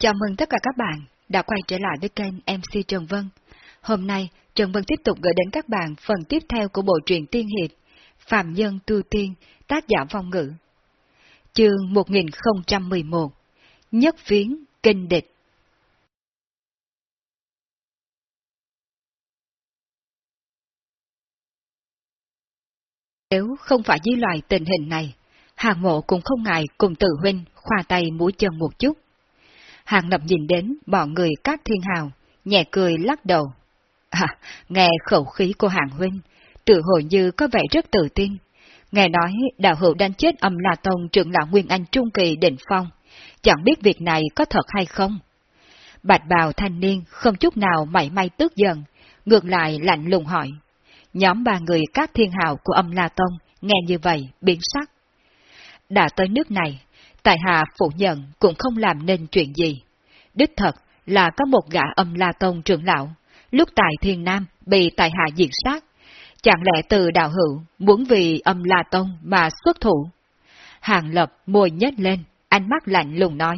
Chào mừng tất cả các bạn đã quay trở lại với kênh MC Trần Vân. Hôm nay, Trần Vân tiếp tục gửi đến các bạn phần tiếp theo của bộ truyện Tiên Hiệp, Phạm Nhân Tu Tiên, tác giả phong ngữ. Chương 1011 Nhất Phiến Kinh Địch Nếu không phải dưới loài tình hình này, Hàng mộ cũng không ngại cùng tự huynh khoa tay mũi chân một chút. Hàng lập nhìn đến bọn người các thiên hào, nhẹ cười lắc đầu. À, nghe khẩu khí của hàng huynh, tự hồi như có vẻ rất tự tin. Nghe nói đạo hữu đang chết âm La Tông trưởng lão Nguyên Anh Trung Kỳ định phong, chẳng biết việc này có thật hay không. Bạch bào thanh niên không chút nào mảy may tức giận, ngược lại lạnh lùng hỏi. Nhóm ba người các thiên hào của âm La Tông nghe như vậy biến sắc. Đã tới nước này, Tài Hạ phủ nhận cũng không làm nên chuyện gì. Đích thật là có một gã âm La Tông trưởng lão, lúc tại Thiên Nam bị Tài Hạ diệt sát. Chẳng lẽ từ đạo hữu muốn vì âm La Tông mà xuất thủ? Hàng Lập môi nhếch lên, ánh mắt lạnh lùng nói.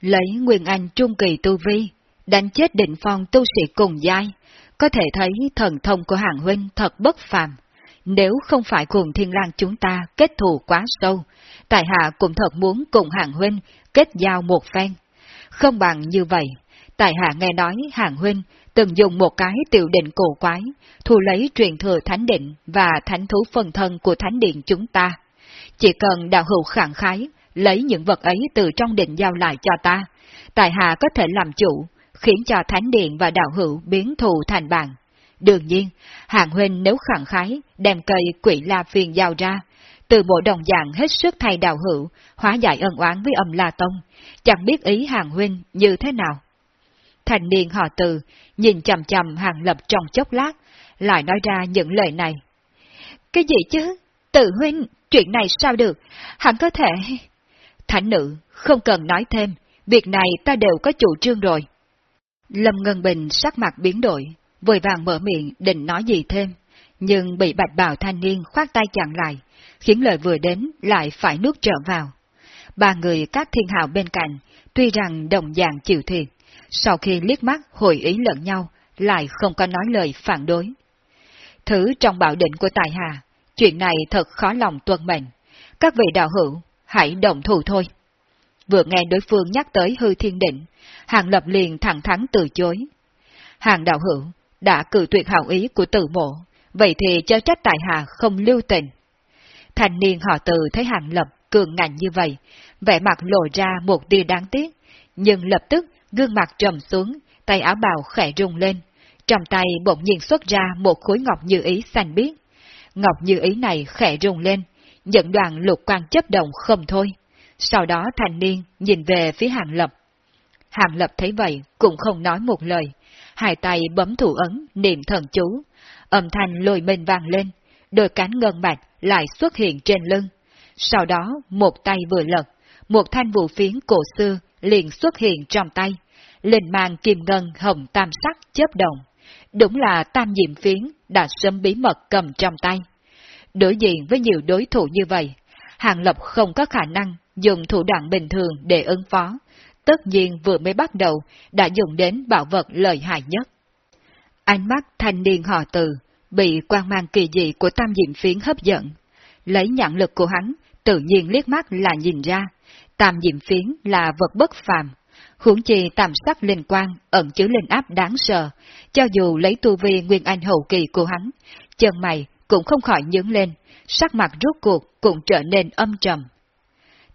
Lấy Nguyên Anh Trung Kỳ Tu Vi, đánh chết định phong tu sĩ cùng giai, có thể thấy thần thông của hàng huynh thật bất phàm. Nếu không phải cùng thiên lang chúng ta kết thù quá sâu, tại hạ cũng thật muốn cùng hạng huynh kết giao một phen. Không bằng như vậy, tại hạ nghe nói hạng huynh từng dùng một cái tiểu định cổ quái, thu lấy truyền thừa thánh định và thánh thú phân thân của thánh điện chúng ta. Chỉ cần đạo hữu khẳng khái, lấy những vật ấy từ trong định giao lại cho ta, tại hạ có thể làm chủ, khiến cho thánh điện và đạo hữu biến thù thành bạn. Đương nhiên, Hàng Huynh nếu khẳng khái đem cây quỷ la phiền giao ra, từ bộ đồng dạng hết sức thay đạo hữu, hóa giải ân oán với âm La Tông, chẳng biết ý Hàng Huynh như thế nào. Thành niên họ từ, nhìn chầm chầm Hàng Lập trong chốc lát, lại nói ra những lời này. Cái gì chứ? Tự huynh, chuyện này sao được? hẳn có thể... Thánh nữ, không cần nói thêm, việc này ta đều có chủ trương rồi. Lâm Ngân Bình sắc mặt biến đổi, vội vàng mở miệng định nói gì thêm, nhưng bị bạch bào thanh niên khoát tay chặn lại, khiến lời vừa đến lại phải nuốt trở vào. Ba người các thiên hào bên cạnh, tuy rằng đồng dạng chịu thiệt, sau khi liếc mắt hội ý lẫn nhau, lại không có nói lời phản đối. Thứ trong bảo định của Tài Hà, chuyện này thật khó lòng tuân mệnh. Các vị đạo hữu, hãy đồng thủ thôi. Vừa nghe đối phương nhắc tới hư thiên định, Hàng Lập liền thẳng thắn từ chối. Hàng đạo hữu đã cử tuyệt hảo ý của tử mộ, vậy thì cho trách tại hạ không lưu tình. Thành niên họ từ thấy Hàng Lập cường ngạnh như vậy, vẻ mặt lộ ra một tia đáng tiếc, nhưng lập tức gương mặt trầm xuống, tay áo bào khẽ rung lên. Trong tay bỗng nhiên xuất ra một khối ngọc như ý xanh biếc. Ngọc như ý này khẽ rung lên, dẫn đoàn lục quan chấp động không thôi. Sau đó thành niên nhìn về phía Hàng Lập. Hàng Lập thấy vậy cũng không nói một lời, hai tay bấm thủ ấn, niệm thần chú. Âm thanh lôi mình vang lên, đôi cánh ngân bạch lại xuất hiện trên lưng. Sau đó, một tay vừa lật, một thanh vũ phiến cổ xưa liền xuất hiện trong tay. Linh mang kim ngân hồng tam sắc chớp động. Đúng là tam diệm phiến đã sớm bí mật cầm trong tay. Đối diện với nhiều đối thủ như vậy, Hàng Lập không có khả năng dùng thủ đoạn bình thường để ứng phó, tất nhiên vừa mới bắt đầu đã dùng đến bảo vật lợi hại nhất. Ánh mắt thanh niên họ từ, bị quan mang kỳ dị của tam diệm phiến hấp dẫn. Lấy nhận lực của hắn, tự nhiên liếc mắt là nhìn ra, tam diệm phiến là vật bất phàm. Huống chi tam sắc linh quang ẩn chứa linh áp đáng sợ, cho dù lấy tu vi nguyên anh hậu kỳ của hắn, chân mày cũng không khỏi nhướng lên, sắc mặt rốt cuộc cũng trở nên âm trầm.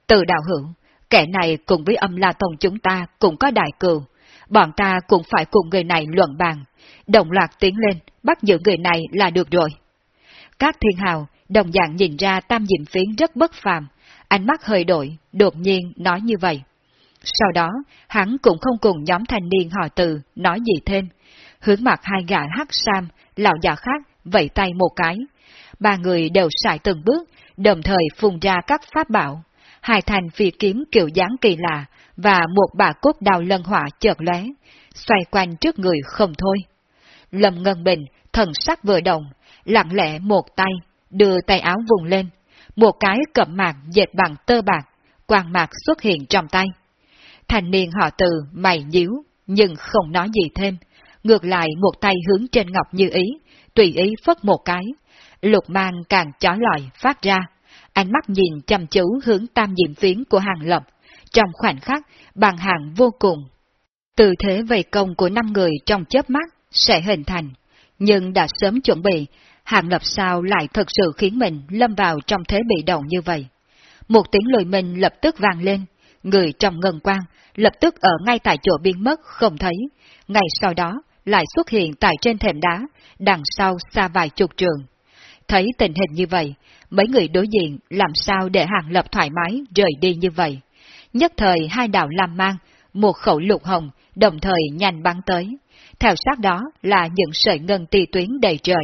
Từ đạo hưởng kẻ này cùng với âm la tông chúng ta cũng có đại cừu, bọn ta cũng phải cùng người này luận bàn, đồng loạt tiến lên, bắt giữ người này là được rồi. Các thiên hào đồng dạng nhìn ra tam diệm phiến rất bất phàm, ánh mắt hơi đổi, đột nhiên nói như vậy. Sau đó, hắn cũng không cùng nhóm thanh niên họ từ nói gì thêm, hướng mặt hai gã hắc sam, lão già khác vẫy tay một cái. Ba người đều sải từng bước, đồng thời phun ra các pháp bảo, hai thành phi kiếm kiểu dáng kỳ lạ và một bà cốt đào lân hỏa chợt lóe, xoay quanh trước người không thôi. Lâm Ngân Bình, thần sắc vừa động, lặng lẽ một tay, đưa tay áo vùng lên, một cái cẩm mạc dệt bằng tơ bạc, quang mạc xuất hiện trong tay. Thanh niên họ từ mày nhíu, nhưng không nói gì thêm. Ngược lại một tay hướng trên ngọc như ý, tùy ý phất một cái. Lục mang càng chói lọi phát ra. Ánh mắt nhìn chăm chú hướng tam diệm phiến của hàng lập. Trong khoảnh khắc, bằng hàng vô cùng. Từ thế vây công của năm người trong chớp mắt sẽ hình thành. Nhưng đã sớm chuẩn bị, hàng lập sao lại thật sự khiến mình lâm vào trong thế bị động như vậy. Một tiếng lùi mình lập tức vang lên, người trong ngân quang lập tức ở ngay tại chỗ biến mất không thấy, ngay sau đó lại xuất hiện tại trên thềm đá, đằng sau xa vài chục trường. Thấy tình hình như vậy, mấy người đối diện làm sao để hàng lập thoải mái rời đi như vậy. Nhất thời hai đạo làm mang, một khẩu lục hồng, đồng thời nhanh bắn tới. Theo sát đó là những sợi ngân ti tuyến đầy trời.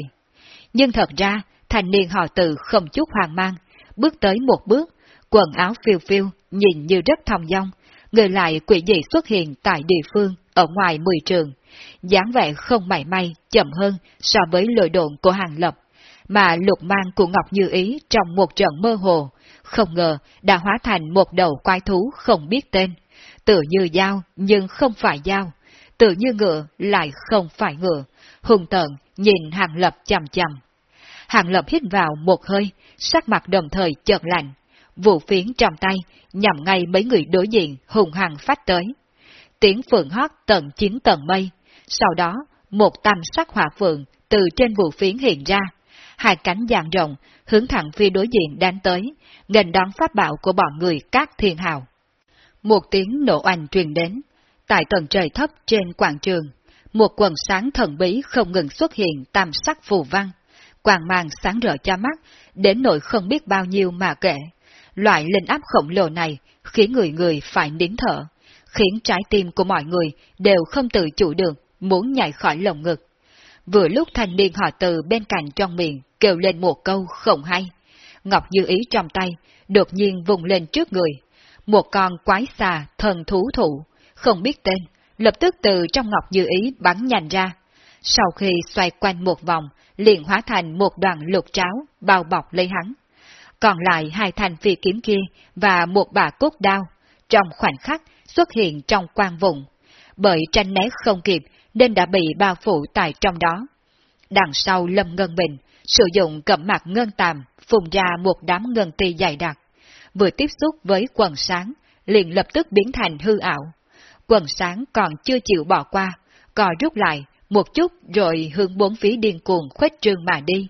Nhưng thật ra, thành niên họ tự không chút hoang mang, bước tới một bước, quần áo phiêu phiêu, nhìn như rất thong dong, người lại quỷ dị xuất hiện tại địa phương, ở ngoài mười trường, dáng vẻ không mảy may, chậm hơn so với lội độn của hàng lập, mà lục mang của Ngọc Như Ý trong một trận mơ hồ, không ngờ đã hóa thành một đầu quái thú không biết tên, tự như dao nhưng không phải dao, tự như ngựa lại không phải ngựa, hùng tợn nhìn hàng lập chằm chằm. Hàng lập hít vào một hơi, sắc mặt đồng thời chợt lạnh, vũ phiến trong tay, nhằm ngay mấy người đối diện hùng hằng phát tới. Tiếng phượng hót tận chín tầng mây, sau đó một tam sắc hỏa phượng từ trên vũ phiến hiện ra, hai cánh dạng rộng hướng thẳng phía đối diện đánh tới, nghênh đón pháp bảo của bọn người các thiên hào. Một tiếng nổ oanh truyền đến, tại tầng trời thấp trên quảng trường, một quần sáng thần bí không ngừng xuất hiện tam sắc phù văn, quàng mang sáng rỡ cho mắt, đến nỗi không biết bao nhiêu mà kể. Loại linh áp khổng lồ này khiến người người phải nín thở, khiến trái tim của mọi người đều không tự chủ được, muốn nhảy khỏi lồng ngực. Vừa lúc thanh niên họ từ bên cạnh trong miệng kêu lên một câu không hay. Ngọc Như Ý trong tay, đột nhiên vùng lên trước người. Một con quái xà thần thú thủ, không biết tên, lập tức từ trong Ngọc Như Ý bắn nhanh ra. Sau khi xoay quanh một vòng, liền hóa thành một đoàn lục tráo bao bọc lấy hắn còn lại hai thành phi kiếm kia và một bà cốt đao, trong khoảnh khắc xuất hiện trong quang vùng, bởi tranh né không kịp nên đã bị bao phủ tại trong đó. Đằng sau Lâm Ngân Bình sử dụng cẩm mặt ngân tàm phùng ra một đám ngân ti dày đặc, vừa tiếp xúc với quần sáng, liền lập tức biến thành hư ảo. Quần sáng còn chưa chịu bỏ qua, cò rút lại một chút rồi hướng bốn phía điên cuồng khuếch trương mà đi,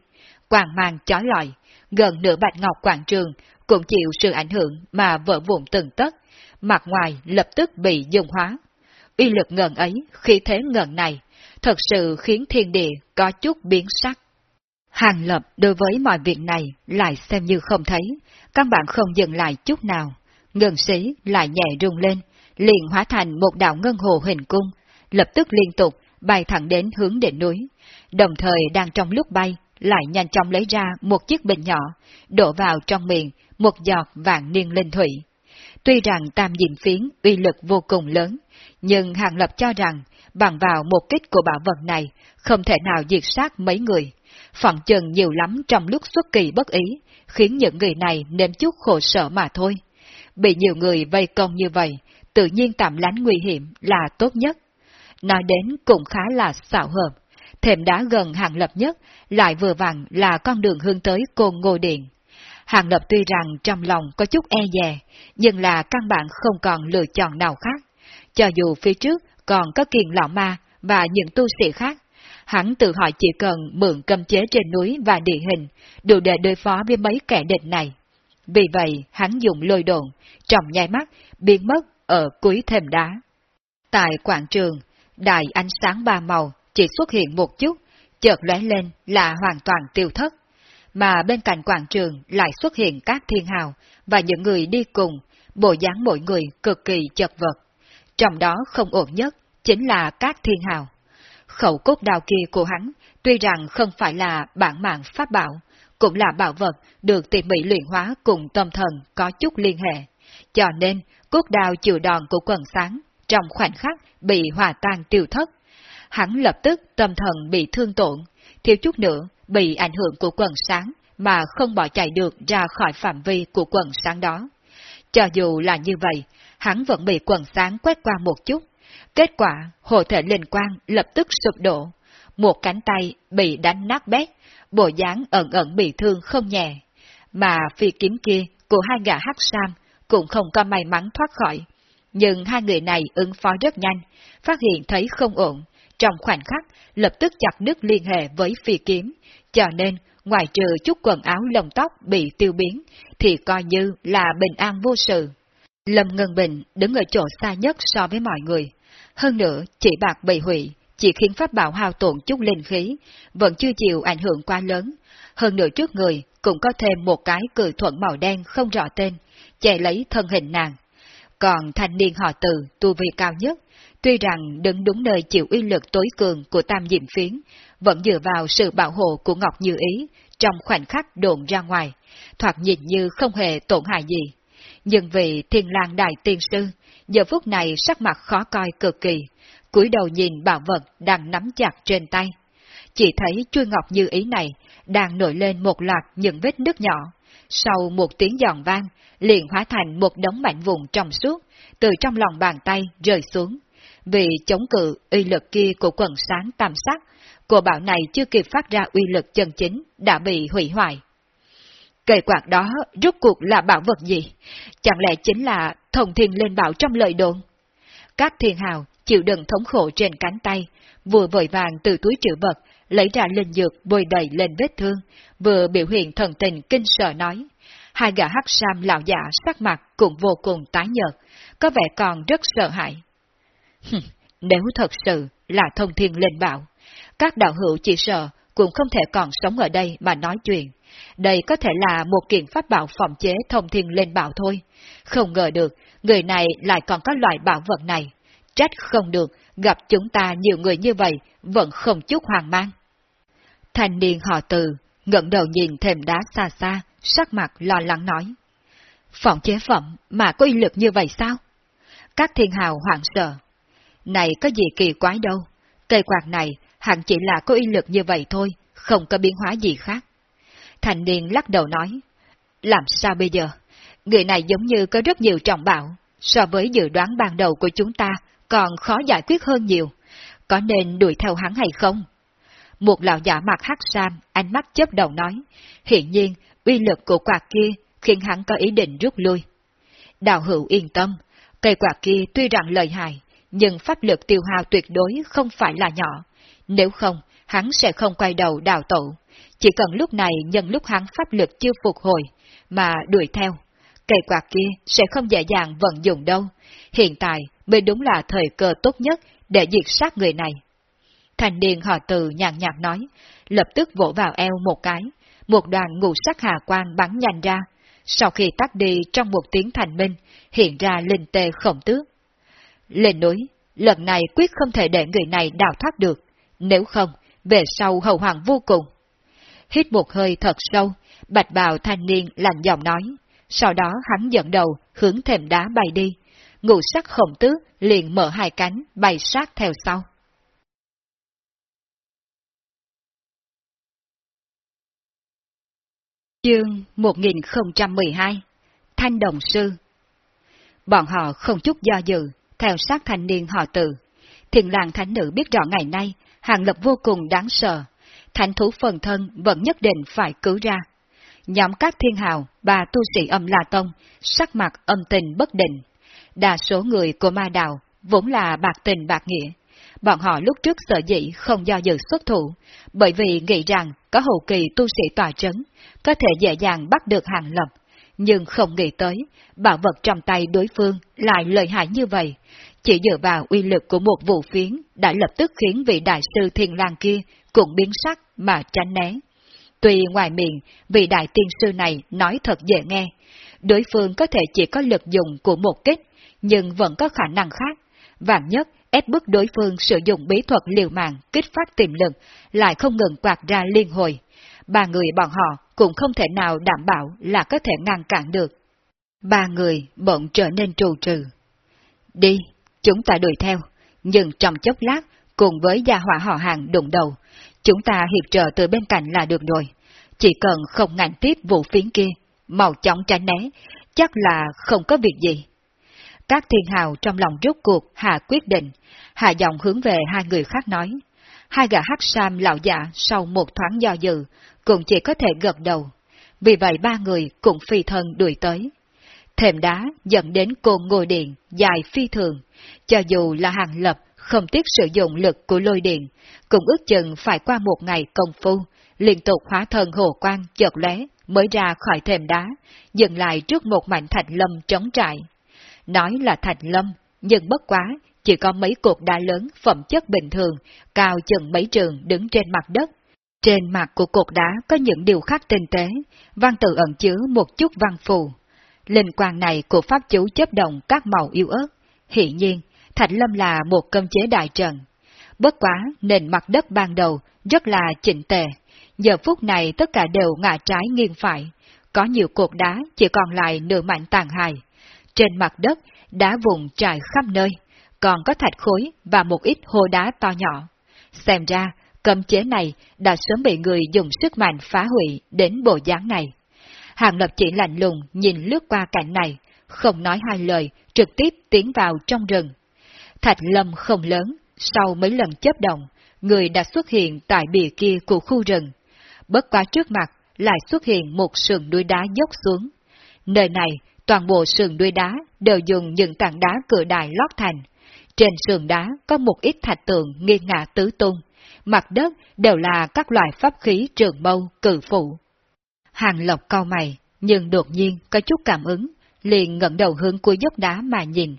quàng mang chói lọi, gần nửa bạch ngọc quảng trường cũng chịu sự ảnh hưởng mà vỡ vụn từng tất, mặt ngoài lập tức bị dung hóa. Uy lực ngần ấy, khi thế ngần này, thật sự khiến thiên địa có chút biến sắc. Hàng lập đối với mọi việc này lại xem như không thấy, các bạn không dừng lại chút nào. Ngân sĩ lại nhẹ rung lên, liền hóa thành một đạo ngân hồ hình cung, lập tức liên tục bay thẳng đến hướng đỉnh núi. Đồng thời đang trong lúc bay, lại nhanh chóng lấy ra một chiếc bình nhỏ, đổ vào trong miệng một giọt vàng niên linh thủy. Tuy rằng tam diện phiến uy lực vô cùng lớn, nhưng Hàng Lập cho rằng bằng vào một kích của bảo vật này không thể nào diệt sát mấy người. Phỏng chừng nhiều lắm trong lúc xuất kỳ bất ý, khiến những người này nếm chút khổ sở mà thôi. Bị nhiều người vây công như vậy, tự nhiên tạm lánh nguy hiểm là tốt nhất. Nói đến cũng khá là xạo hợp, thềm đá gần hàng lập nhất, lại vừa vặn là con đường hướng tới côn ngô điện. Hàng lập tuy rằng trong lòng có chút e dè, nhưng là căn bản không còn lựa chọn nào khác. Cho dù phía trước còn có kiền lão ma và những tu sĩ khác, hắn tự hỏi chỉ cần mượn cầm chế trên núi và địa hình, đủ để đối phó với mấy kẻ địch này. Vì vậy, hắn dùng lôi đồn, trọng nhai mắt, biến mất ở cuối thềm đá. Tại quảng trường, đài ánh sáng ba màu chỉ xuất hiện một chút, chợt lóe lên là hoàn toàn tiêu thất. Mà bên cạnh quảng trường lại xuất hiện các thiên hào và những người đi cùng, bộ dáng mỗi người cực kỳ chật vật. Trong đó không ổn nhất chính là các thiên hào. Khẩu cốt đào kia của hắn tuy rằng không phải là bản mạng pháp bảo, cũng là bảo vật được tỉ mỉ luyện hóa cùng tâm thần có chút liên hệ. Cho nên, cốt đào chịu đòn của quần sáng, trong khoảnh khắc bị hòa tan tiêu thất, hắn lập tức tâm thần bị thương tổn, thiếu chút nữa bị ảnh hưởng của quần sáng mà không bỏ chạy được ra khỏi phạm vi của quần sáng đó. Cho dù là như vậy, hắn vẫn bị quần sáng quét qua một chút. Kết quả, hồ thể linh quang lập tức sụp đổ. Một cánh tay bị đánh nát bét, bộ dáng ẩn ẩn bị thương không nhẹ. Mà phi kiếm kia của hai gã hắc sam cũng không có may mắn thoát khỏi. Nhưng hai người này ứng phó rất nhanh, phát hiện thấy không ổn, trong khoảnh khắc lập tức chặt đứt liên hệ với phi kiếm, cho nên ngoài trừ chút quần áo lồng tóc bị tiêu biến, thì coi như là bình an vô sự. Lâm Ngân Bình đứng ở chỗ xa nhất so với mọi người. Hơn nữa, chỉ bạc bị hủy, chỉ khiến pháp bảo hao tổn chút linh khí, vẫn chưa chịu ảnh hưởng quá lớn. Hơn nữa trước người cũng có thêm một cái cử thuận màu đen không rõ tên, che lấy thân hình nàng. Còn thanh niên họ từ, tu vi cao nhất, tuy rằng đứng đúng nơi chịu uy lực tối cường của tam diệm phiến, vẫn dựa vào sự bảo hộ của Ngọc Như Ý, trong khoảnh khắc đồn ra ngoài, thoạt nhìn như không hề tổn hại gì. Nhưng vì thiên lang đại tiên sư, giờ phút này sắc mặt khó coi cực kỳ, cúi đầu nhìn bảo vật đang nắm chặt trên tay. Chỉ thấy chuôi ngọc như ý này đang nổi lên một loạt những vết nước nhỏ. Sau một tiếng giòn vang, liền hóa thành một đống mảnh vụn trong suốt, từ trong lòng bàn tay rơi xuống. Vì chống cự uy lực kia của quần sáng tam sắc, của bảo này chưa kịp phát ra uy lực chân chính, đã bị hủy hoại. Cây quạt đó rốt cuộc là bảo vật gì? Chẳng lẽ chính là thông thiên lên bảo trong lời đồn? Các thiên hào chịu đựng thống khổ trên cánh tay, vừa vội vàng từ túi trữ vật, lấy ra linh dược bôi đầy lên vết thương, vừa biểu hiện thần tình kinh sợ nói. Hai gã hắc sam lão giả sắc mặt cũng vô cùng tái nhợt, có vẻ còn rất sợ hãi. Nếu thật sự là thông thiên lên bảo, các đạo hữu chỉ sợ cũng không thể còn sống ở đây mà nói chuyện. Đây có thể là một kiện pháp bảo phòng chế thông thiên lên bảo thôi. Không ngờ được, người này lại còn có loại bảo vật này. Trách không được, gặp chúng ta nhiều người như vậy, vẫn không chút hoàng mang. Thanh niên họ từ, ngẩng đầu nhìn thềm đá xa xa, sắc mặt lo lắng nói. Phòng chế phẩm mà có uy lực như vậy sao? Các thiên hào hoảng sợ. Này có gì kỳ quái đâu, cây quạt này hẳn chỉ là có uy lực như vậy thôi, không có biến hóa gì khác. Thành niên lắc đầu nói, làm sao bây giờ? Người này giống như có rất nhiều trọng bảo, so với dự đoán ban đầu của chúng ta còn khó giải quyết hơn nhiều. Có nên đuổi theo hắn hay không? Một lão giả mặt hắc sam, ánh mắt chớp đầu nói, hiện nhiên uy lực của quạt kia khiến hắn có ý định rút lui. Đào hữu yên tâm, cây quạt kia tuy rằng lợi hại, nhưng pháp lực tiêu hao tuyệt đối không phải là nhỏ. Nếu không, hắn sẽ không quay đầu đào tổ. Chỉ cần lúc này nhân lúc hắn pháp lực chưa phục hồi, mà đuổi theo. Cây quạt kia sẽ không dễ dàng vận dụng đâu. Hiện tại mới đúng là thời cơ tốt nhất để diệt sát người này. Thành niên họ từ nhàn nhạt nói, lập tức vỗ vào eo một cái, một đoàn ngũ sắc hà quang bắn nhanh ra, sau khi tắt đi trong một tiếng thành minh, hiện ra linh tê khổng tước. Lên núi, lần này quyết không thể để người này đào thoát được, nếu không, về sau hậu hoàng vô cùng. Hít một hơi thật sâu, bạch bào thanh niên lạnh giọng nói, sau đó hắn dẫn đầu hướng thềm đá bay đi, Ngụ sắc khổng tước liền mở hai cánh bay sát theo sau. Chương 1012 Thanh Đồng Sư Bọn họ không chút do dự, theo sát thanh niên họ tự. Thiền làng thánh nữ biết rõ ngày nay, hàng lập vô cùng đáng sợ. Thánh thú phần thân vẫn nhất định phải cứu ra. Nhóm các thiên hào, và tu sĩ âm La Tông, sắc mặt âm tình bất định. Đa số người của ma đạo vốn là bạc tình bạc nghĩa. Bọn họ lúc trước sợ dĩ không do dự xuất thủ, bởi vì nghĩ rằng có hậu kỳ tu sĩ tòa trấn, có thể dễ dàng bắt được hàng lập. Nhưng không nghĩ tới, bảo vật trong tay đối phương lại lợi hại như vậy. Chỉ dựa vào uy lực của một vụ phiến đã lập tức khiến vị đại sư thiên lang kia cũng biến sắc mà tránh né. Tuy ngoài miệng, vị đại tiên sư này nói thật dễ nghe, đối phương có thể chỉ có lực dùng của một kích, nhưng vẫn có khả năng khác. Vạn nhất, ép bức đối phương sử dụng bí thuật liều mạng kích phát tiềm lực, lại không ngừng quạt ra liên hồi. Ba người bọn họ cũng không thể nào đảm bảo là có thể ngăn cản được. Ba người bỗng trở nên trù trừ. Đi, chúng ta đuổi theo, nhưng trong chốc lát, cùng với gia hỏa họ hàng đụng đầu, chúng ta hiệp trợ từ bên cạnh là được rồi. Chỉ cần không ngành tiếp vụ phiến kia, màu chóng tránh né, chắc là không có việc gì. các thiên hào trong lòng rút cuộc hạ quyết định, hạ giọng hướng về hai người khác nói. Hai gã hắc sam lão giả sau một thoáng do dự, cũng chỉ có thể gật đầu. Vì vậy ba người cũng phi thân đuổi tới. Thềm đá dẫn đến côn ngồi điện, dài phi thường. Cho dù là hàng lập không tiếc sử dụng lực của lôi điện, cũng ước chừng phải qua một ngày công phu, liên tục hóa thân hồ quang chợt lóe mới ra khỏi thềm đá, dừng lại trước một mảnh thạch lâm trống trại. Nói là thạch lâm, nhưng bất quá, chỉ có mấy cột đá lớn phẩm chất bình thường, cao chừng mấy trường đứng trên mặt đất. Trên mặt của cột đá có những điều khác tinh tế, văn tự ẩn chứa một chút văn phù. Linh quang này của pháp chú chấp động các màu yếu ớt. Hiện nhiên, Thạch Lâm là một cơm chế đại trận. Bất quá, nền mặt đất ban đầu rất là chỉnh tề. Giờ phút này tất cả đều ngả trái nghiêng phải. Có nhiều cột đá chỉ còn lại nửa mảnh tàn hài. Trên mặt đất, đá vùng trải khắp nơi, còn có thạch khối và một ít hô đá to nhỏ. Xem ra, cấm chế này đã sớm bị người dùng sức mạnh phá hủy đến bộ dáng này. Hàng Lập chỉ lạnh lùng nhìn lướt qua cảnh này, không nói hai lời, trực tiếp tiến vào trong rừng. Thạch lâm không lớn, sau mấy lần chấp động, người đã xuất hiện tại bìa kia của khu rừng. Bất quá trước mặt lại xuất hiện một sườn núi đá dốc xuống. Nơi này, toàn bộ sườn núi đá đều dùng những tảng đá cửa đài lót thành. Trên sườn đá có một ít thạch tượng nghiêng ngả tứ tung, mặt đất đều là các loại pháp khí trường mâu, cử phụ. Hàng lộc cao mày, nhưng đột nhiên có chút cảm ứng, liền ngẩng đầu hướng cuối dốc đá mà nhìn.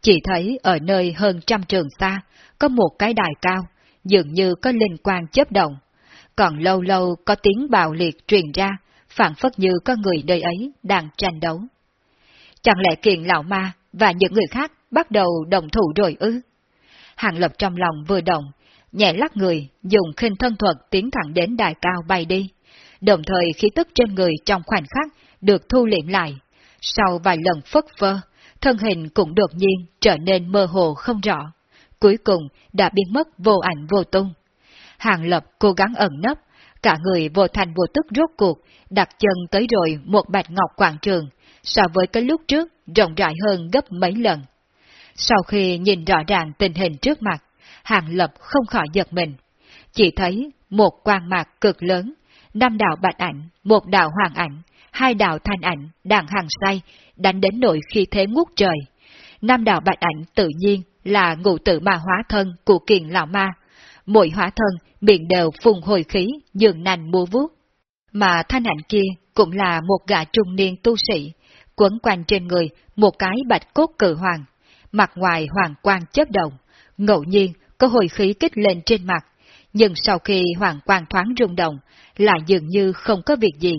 Chỉ thấy ở nơi hơn trăm trường xa, có một cái đài cao, dường như có linh quan chớp động. Còn lâu lâu có tiếng bạo liệt truyền ra, phản phất như có người nơi ấy đang tranh đấu. Chẳng lẽ kiện lão ma và những người khác bắt đầu đồng thủ rồi ư? Hàng lập trong lòng vừa động, nhẹ lắc người, dùng khinh thân thuật tiến thẳng đến đài cao bay đi. Đồng thời khí tức trên người trong khoảnh khắc được thu liệm lại. Sau vài lần phất phơ, thân hình cũng đột nhiên trở nên mơ hồ không rõ. Cuối cùng đã biến mất vô ảnh vô tung. Hàng Lập cố gắng ẩn nấp, cả người vô thành vô tức rốt cuộc, đặt chân tới rồi một bạch ngọc quảng trường, so với cái lúc trước rộng rãi hơn gấp mấy lần. Sau khi nhìn rõ ràng tình hình trước mặt, Hàng Lập không khỏi giật mình. Chỉ thấy một quang mạc cực lớn, năm đạo bạch ảnh, một đạo hoàng ảnh, hai đạo thanh ảnh đang hàng say, đánh đến nỗi khi thế ngút trời. Nam đạo bạch ảnh tự nhiên là ngụ tử ma hóa thân của kiền lão ma. Mỗi hóa thân miệng đều phùng hồi khí, dường nành mua vuốt. Mà thanh ảnh kia cũng là một gã trung niên tu sĩ, quấn quanh trên người một cái bạch cốt cử hoàng, mặt ngoài hoàng quang chớp động, ngẫu nhiên có hồi khí kích lên trên mặt, nhưng sau khi hoàng quang thoáng rung động, lại dường như không có việc gì.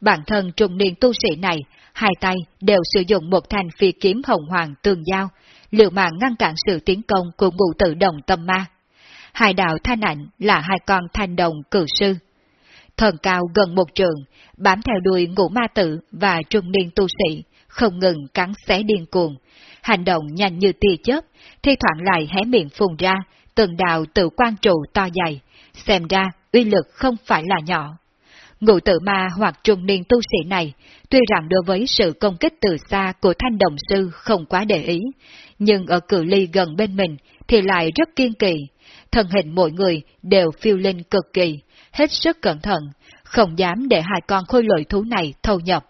Bản thân trung niên tu sĩ này, hai tay đều sử dụng một thanh phi kiếm hồng hoàng tương giao, liều mạng ngăn cản sự tiến công của ngũ tự đồng tâm ma. Hai đạo thanh ảnh là hai con thanh đồng cử sư. Thần cao gần một trường, bám theo đuôi ngũ ma tử và trung niên tu sĩ, không ngừng cắn xé điên cuồng. Hành động nhanh như tia chớp, thi thoảng lại hé miệng phun ra, từng đạo tự quan trụ to dày, xem ra uy lực không phải là nhỏ. Ngụ tự ma hoặc trung niên tu sĩ này, tuy rằng đối với sự công kích từ xa của thanh đồng sư không quá để ý, nhưng ở cự ly gần bên mình thì lại rất kiên kỳ. Thân hình mỗi người đều phiêu linh cực kỳ, hết sức cẩn thận, không dám để hai con khôi lội thú này thâu nhập.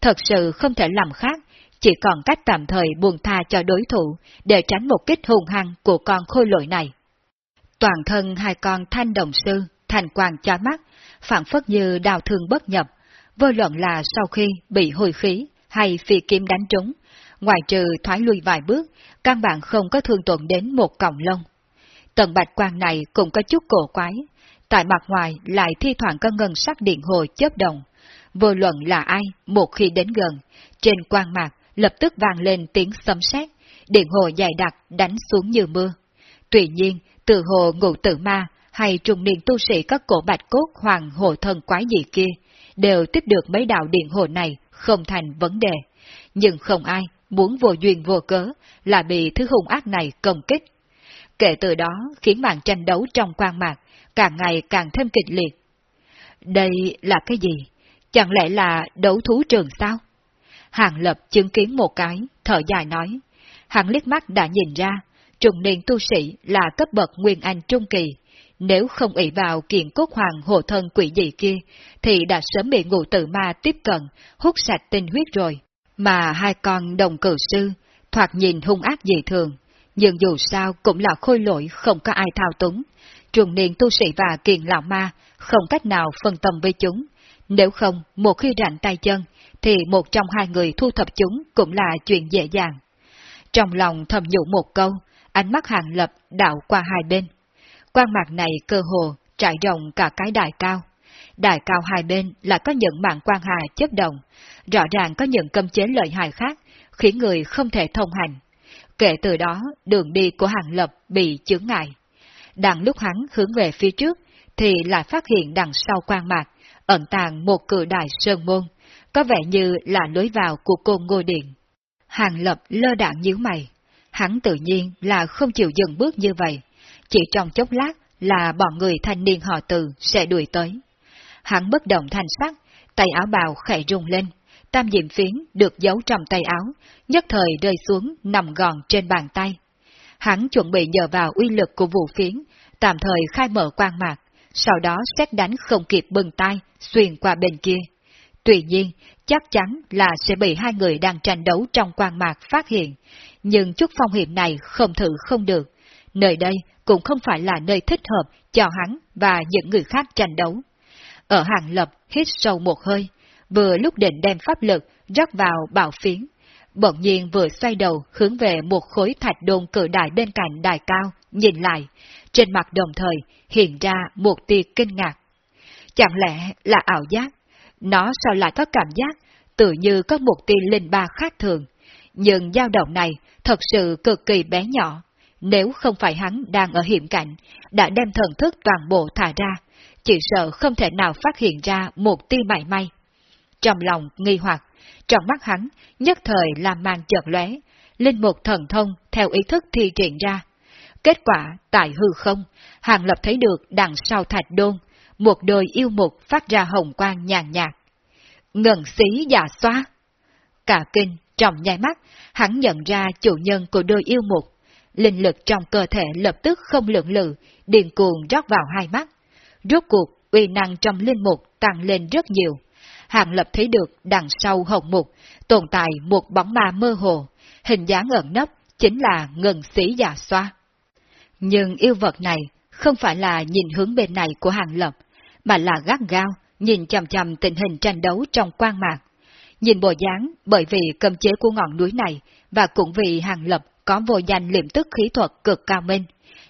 Thật sự không thể làm khác, chỉ còn cách tạm thời buông tha cho đối thủ để tránh một kích hung hăng của con khôi lội này. Toàn thân hai con thanh đồng sư, thành quang cho mắt, phản phất như đào thương bất nhập, vô luận là sau khi bị hồi khí hay phi kiếm đánh trúng, ngoài trừ thoái lui vài bước, căn bản không có thương tổn đến một cọng lông. Tần bạch quang này cũng có chút cổ quái, tại mặt ngoài lại thi thoảng có ngân sắc điện hồi chớp động. Vô luận là ai, một khi đến gần, trên quang mạc lập tức vang lên tiếng sấm sét, điện hồ dài đặc đánh xuống như mưa. Tuy nhiên, từ hồ ngụ tử ma hay trùng niên tu sĩ các cổ bạch cốt hoàng hồ thần quái gì kia, đều tiếp được mấy đạo điện hồ này không thành vấn đề. Nhưng không ai muốn vô duyên vô cớ là bị thứ hung ác này công kích. Kể từ đó khiến màn tranh đấu trong quan mạc càng ngày càng thêm kịch liệt. Đây là cái gì? Chẳng lẽ là đấu thú trường sao? Hàng Lập chứng kiến một cái, thở dài nói. Hắn liếc mắt đã nhìn ra, trùng niên tu sĩ là cấp bậc Nguyên Anh Trung Kỳ. Nếu không ỷ vào kiện cốt hoàng hộ thân quỷ dị kia, thì đã sớm bị ngụ tử ma tiếp cận, hút sạch tinh huyết rồi. Mà hai con đồng cử sư, thoạt nhìn hung ác dị thường, nhưng dù sao cũng là khôi lỗi không có ai thao túng. Trùng niên tu sĩ và kiền lão ma không cách nào phân tâm với chúng. Nếu không, một khi rảnh tay chân, thì một trong hai người thu thập chúng cũng là chuyện dễ dàng. Trong lòng thầm nhủ một câu, ánh mắt hàng lập đảo qua hai bên. Quan mạc này cơ hồ trải rộng cả cái đài cao. Đài cao hai bên là có những mạng quan hà chấp động, rõ ràng có những cấm chế lợi hại khác, khiến người không thể thông hành. Kể từ đó, đường đi của hàng lập bị chướng ngại. Đang lúc hắn hướng về phía trước, thì lại phát hiện đằng sau quan mạc, ẩn tàng một cửa đài sơn môn, có vẻ như là lối vào của côn ngôi điện. Hàng lập lơ đạn nhíu mày, hắn tự nhiên là không chịu dừng bước như vậy, chỉ trong chốc lát là bọn người thanh niên họ từ sẽ đuổi tới. Hắn bất động thanh sắc, tay áo bào khẽ rung lên, tam diệm phiến được giấu trong tay áo, nhất thời rơi xuống nằm gòn trên bàn tay. Hắn chuẩn bị nhờ vào uy lực của vũ phiến, tạm thời khai mở quan mạc, sau đó xét đánh không kịp bừng tay, xuyên qua bên kia. Tuy nhiên, chắc chắn là sẽ bị hai người đang tranh đấu trong quan mạc phát hiện, nhưng chút phong hiểm này không thử không được. Nơi đây cũng không phải là nơi thích hợp cho hắn và những người khác tranh đấu. Ở hàng lập hít sâu một hơi, vừa lúc định đem pháp lực rót vào bảo phiến, bỗng nhiên vừa xoay đầu hướng về một khối thạch đôn cự đại bên cạnh đài cao, nhìn lại, trên mặt đồng thời hiện ra một tia kinh ngạc. Chẳng lẽ là ảo giác? Nó sao lại có cảm giác tự như có một tia linh ba khác thường? Nhưng dao động này thật sự cực kỳ bé nhỏ. Nếu không phải hắn đang ở hiểm cảnh, đã đem thần thức toàn bộ thả ra, chỉ sợ không thể nào phát hiện ra một tia mảy may. Trong lòng nghi hoặc, trong mắt hắn nhất thời làm màn chợt lóe, linh một thần thông theo ý thức thi triển ra. Kết quả, tại hư không, Hàng Lập thấy được đằng sau thạch đôn, một đôi yêu mục phát ra hồng quang nhàn nhạt. Ngần xí giả xóa Cả kinh, trong nháy mắt, hắn nhận ra chủ nhân của đôi yêu mục. Linh lực trong cơ thể lập tức không lượng lự, điền cuồng rót vào hai mắt. Rốt cuộc, uy năng trong linh mục tăng lên rất nhiều. Hàng Lập thấy được đằng sau hồng mục tồn tại một bóng ma mơ hồ, hình dáng ẩn nấp chính là ngân sĩ già xoa. Nhưng yêu vật này không phải là nhìn hướng bên này của Hàng Lập, mà là gắt gao, nhìn chằm chằm tình hình tranh đấu trong quan mạc. Nhìn bộ dáng, bởi vì cầm chế của ngọn núi này, và cũng vì Hàng Lập có vô danh liệm tức khí thuật cực cao minh,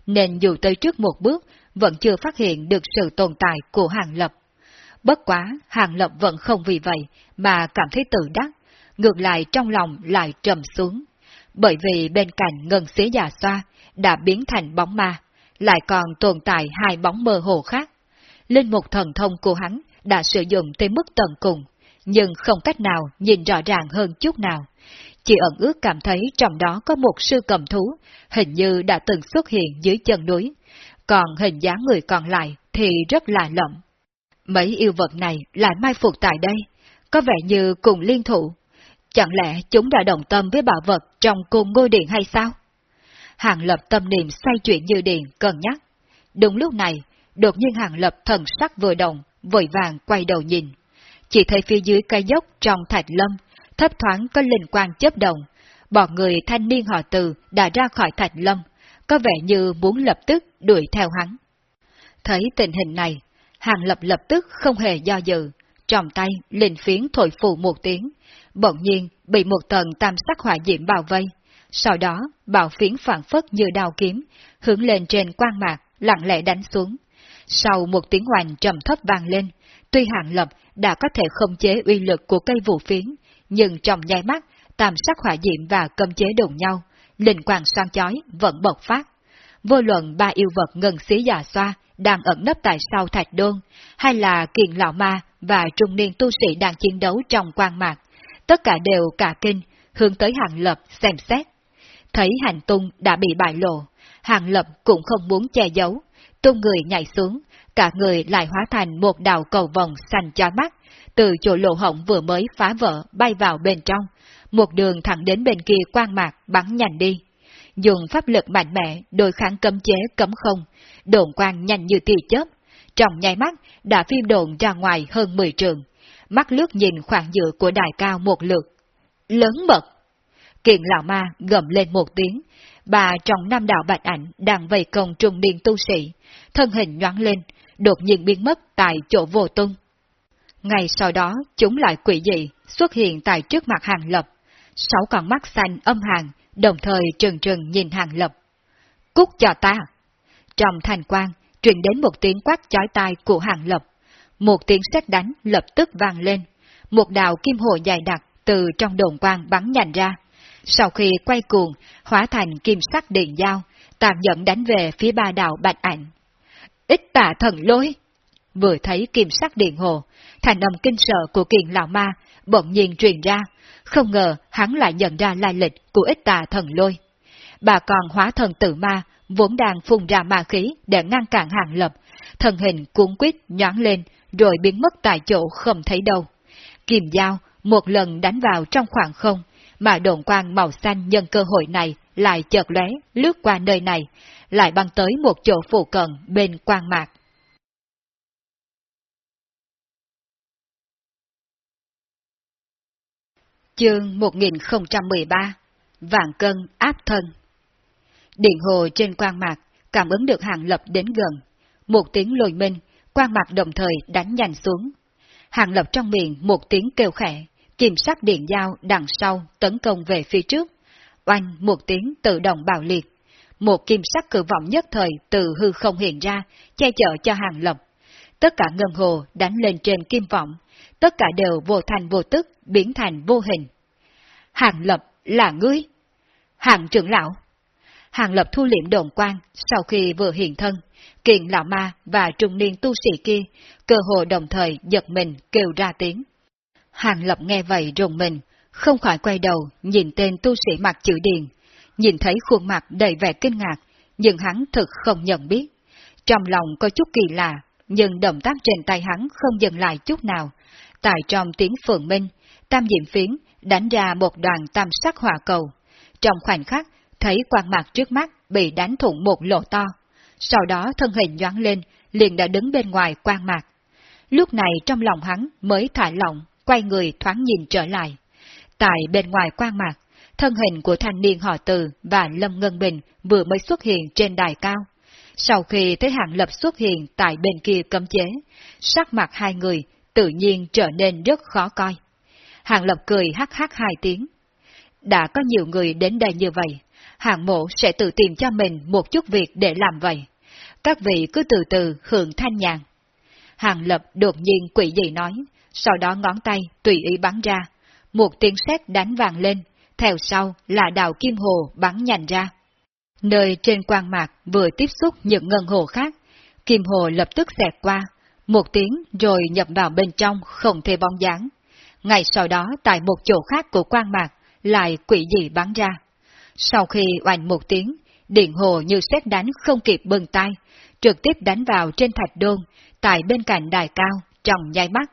nên dù tới trước một bước, vẫn chưa phát hiện được sự tồn tại của Hàng Lập. Bất quá, Hàng Lập vẫn không vì vậy mà cảm thấy tự đắc, ngược lại trong lòng lại trầm xuống. Bởi vì bên cạnh ngân xế già xoa đã biến thành bóng ma, lại còn tồn tại hai bóng mơ hồ khác. Linh mục thần thông của hắn đã sử dụng tới mức tận cùng, nhưng không cách nào nhìn rõ ràng hơn chút nào. Chỉ ẩn ước cảm thấy trong đó có một sư cầm thú, hình như đã từng xuất hiện dưới chân núi, còn hình dáng người còn lại thì rất lạ lẫm. Mấy yêu vật này lại mai phục tại đây, có vẻ như cùng liên thủ. Chẳng lẽ chúng đã đồng tâm với bảo vật trong cùng ngôi điện hay sao? Hàng lập tâm niệm xoay chuyển như điện, cân nhắc. Đúng lúc này, đột nhiên hàng lập thần sắc vừa động, vội vàng quay đầu nhìn. Chỉ thấy phía dưới cây dốc trong thạch lâm, thấp thoáng có linh quang chớp động. Bọn người thanh niên họ từ đã ra khỏi thạch lâm, có vẻ như muốn lập tức đuổi theo hắn. Thấy tình hình này, Hàng Lập lập tức không hề do dự, trong tay linh phiến thổi phù một tiếng, bỗng nhiên bị một tầng tam sắc hỏa diễm bao vây. Sau đó, bảo phiến phản phất như đao kiếm, hướng lên trên quang mạc, lặng lẽ đánh xuống. Sau một tiếng hoành trầm thấp vang lên, tuy hạng Lập đã có thể không chế uy lực của cây vũ phiến, nhưng trong nháy mắt, tam sắc hỏa diệm và cấm chế đụng nhau, linh quang sang chói vẫn bộc phát. Vô luận ba yêu vật ngân xí già xoa đang ẩn nấp tại sau thạch đôn, hay là kiền lão ma và trung niên tu sĩ đang chiến đấu trong quan mạc, tất cả đều cả kinh, hướng tới hàng lập xem xét. Thấy hành tung đã bị bại lộ, hàng lập cũng không muốn che giấu, tung người nhảy xuống, cả người lại hóa thành một đạo cầu vòng xanh cho mắt, từ chỗ lộ hỏng vừa mới phá vỡ bay vào bên trong, một đường thẳng đến bên kia quang mạc bắn nhanh đi. Dùng pháp lực mạnh mẽ đối kháng cấm chế cấm không, đồn quang nhanh như tia chớp, trong nháy mắt đã phim đồn ra ngoài hơn 10 trường, mắt lướt nhìn khoảng giữa của đài cao một lượt. Lớn mật! Kiện lão ma gầm lên một tiếng, bà trong năm đạo bạch ảnh đang vây công trung niên tu sĩ, thân hình nhoáng lên, đột nhiên biến mất tại chỗ vô tung. Ngày sau đó, chúng lại quỷ dị, xuất hiện tại trước mặt hàng lập. Sáu con mắt xanh âm hàng, đồng thời trừng trừng nhìn hàng lập. Cút cho ta! Trong thành quang, truyền đến một tiếng quát chói tai của hàng lập. Một tiếng sét đánh lập tức vang lên. Một đạo kim hồ dài đặc từ trong đồn quang bắn nhanh ra. Sau khi quay cuồng, hóa thành kim sắc điện dao, tạm dẫn đánh về phía ba đạo bạch ảnh. Ít tà thần lối! Vừa thấy kim sắc điện hồ, thành âm kinh sợ của kiền lão ma bỗng nhiên truyền ra, không ngờ hắn lại nhận ra lai lịch của ít tà thần lôi. Bà còn hóa thần tử ma, vốn đang phun ra ma khí để ngăn cản hàng lập, thần hình cuốn quyết nhoáng lên, rồi biến mất tại chỗ không thấy đâu. Kiềm dao một lần đánh vào trong khoảng không, mà đồn quang màu xanh nhân cơ hội này lại chợt lóe lướt qua nơi này, lại băng tới một chỗ phụ cận bên quang mạc. Chương 1013 Vạn cân áp thân Điện hồ trên quang mạc cảm ứng được hàng lập đến gần. Một tiếng lồi minh, quang mạc đồng thời đánh nhanh xuống. Hàng lập trong miệng một tiếng kêu khẽ, kim sắc điện dao đằng sau tấn công về phía trước. Oanh một tiếng tự động bạo liệt. Một kim sắc cử vọng nhất thời từ hư không hiện ra, che chở cho hàng lập. Tất cả ngân hồ đánh lên trên kim vọng, tất cả đều vô thành vô tức, biến thành vô hình. Hàng lập là ngươi. Hàng trưởng lão. Hàng lập thu liệm đồn quan sau khi vừa hiện thân, kiện lão ma và trung niên tu sĩ kia, cơ hồ đồng thời giật mình kêu ra tiếng. Hàng lập nghe vậy rùng mình, không khỏi quay đầu nhìn tên tu sĩ mặt chữ điền, nhìn thấy khuôn mặt đầy vẻ kinh ngạc, nhưng hắn thực không nhận biết. Trong lòng có chút kỳ lạ, nhưng động tác trên tay hắn không dừng lại chút nào. Tại trong tiếng phượng minh, tam diệm phiến đánh ra một đoàn tam sắc hỏa cầu. Trong khoảnh khắc, thấy quan mặt trước mắt bị đánh thủng một lỗ to. Sau đó thân hình nhoáng lên, liền đã đứng bên ngoài quan mạc. Lúc này trong lòng hắn mới thả lỏng, quay người thoáng nhìn trở lại. Tại bên ngoài quan mạc, thân hình của thanh niên họ từ và Lâm Ngân Bình vừa mới xuất hiện trên đài cao. Sau khi thấy hạng lập xuất hiện tại bên kia cấm chế, sắc mặt hai người tự nhiên trở nên rất khó coi. Hàng Lập cười hắc hắc hai tiếng. Đã có nhiều người đến đây như vậy, hàng mộ sẽ tự tìm cho mình một chút việc để làm vậy. Các vị cứ từ từ hưởng thanh nhàn. Hàng Lập đột nhiên quỷ dị nói, sau đó ngón tay tùy ý bắn ra. Một tiếng sét đánh vàng lên, theo sau là đào kim hồ bắn nhành ra. Nơi trên quang mạc vừa tiếp xúc những ngân hồ khác, kim hồ lập tức xẹt qua, một tiếng rồi nhập vào bên trong không thể bóng dáng. Ngày sau đó tại một chỗ khác của quan mạc lại quỷ dị bắn ra. Sau khi oanh một tiếng, điện hồ như xét đánh không kịp bừng tay, trực tiếp đánh vào trên thạch đôn, tại bên cạnh đài cao, trong nháy mắt.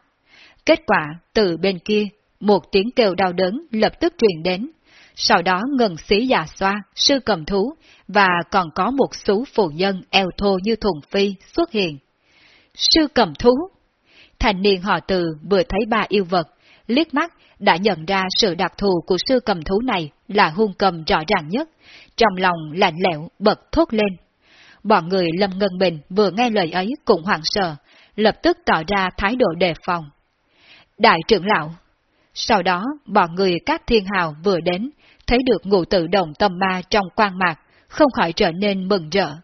Kết quả, từ bên kia, một tiếng kêu đau đớn lập tức truyền đến. Sau đó ngừng xí già xoa, sư cầm thú, và còn có một số phụ nhân eo thô như thùng phi xuất hiện. Sư cầm thú! Thành niên họ từ vừa thấy ba yêu vật, liếc mắt đã nhận ra sự đặc thù của sư cầm thú này là hung cầm rõ ràng nhất, trong lòng lạnh lẽo bật thốt lên. Bọn người Lâm Ngân Bình vừa nghe lời ấy cũng hoảng sợ, lập tức tỏ ra thái độ đề phòng. Đại trưởng lão Sau đó, bọn người các thiên hào vừa đến, thấy được ngụ tự đồng tâm ma trong quan mạc, không khỏi trở nên mừng rỡ.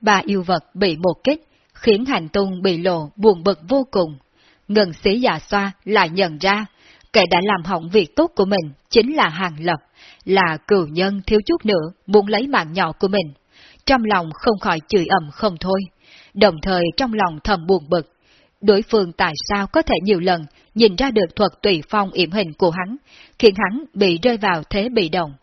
Ba yêu vật bị một kích, khiến hành tung bị lộ buồn bực vô cùng. Ngân sĩ già xoa lại nhận ra, kẻ đã làm hỏng việc tốt của mình chính là Hàng Lập, là cửu nhân thiếu chút nữa muốn lấy mạng nhỏ của mình. Trong lòng không khỏi chửi ầm không thôi, đồng thời trong lòng thầm buồn bực. Đối phương tại sao có thể nhiều lần nhìn ra được thuật tùy phong yểm hình của hắn, khiến hắn bị rơi vào thế bị động.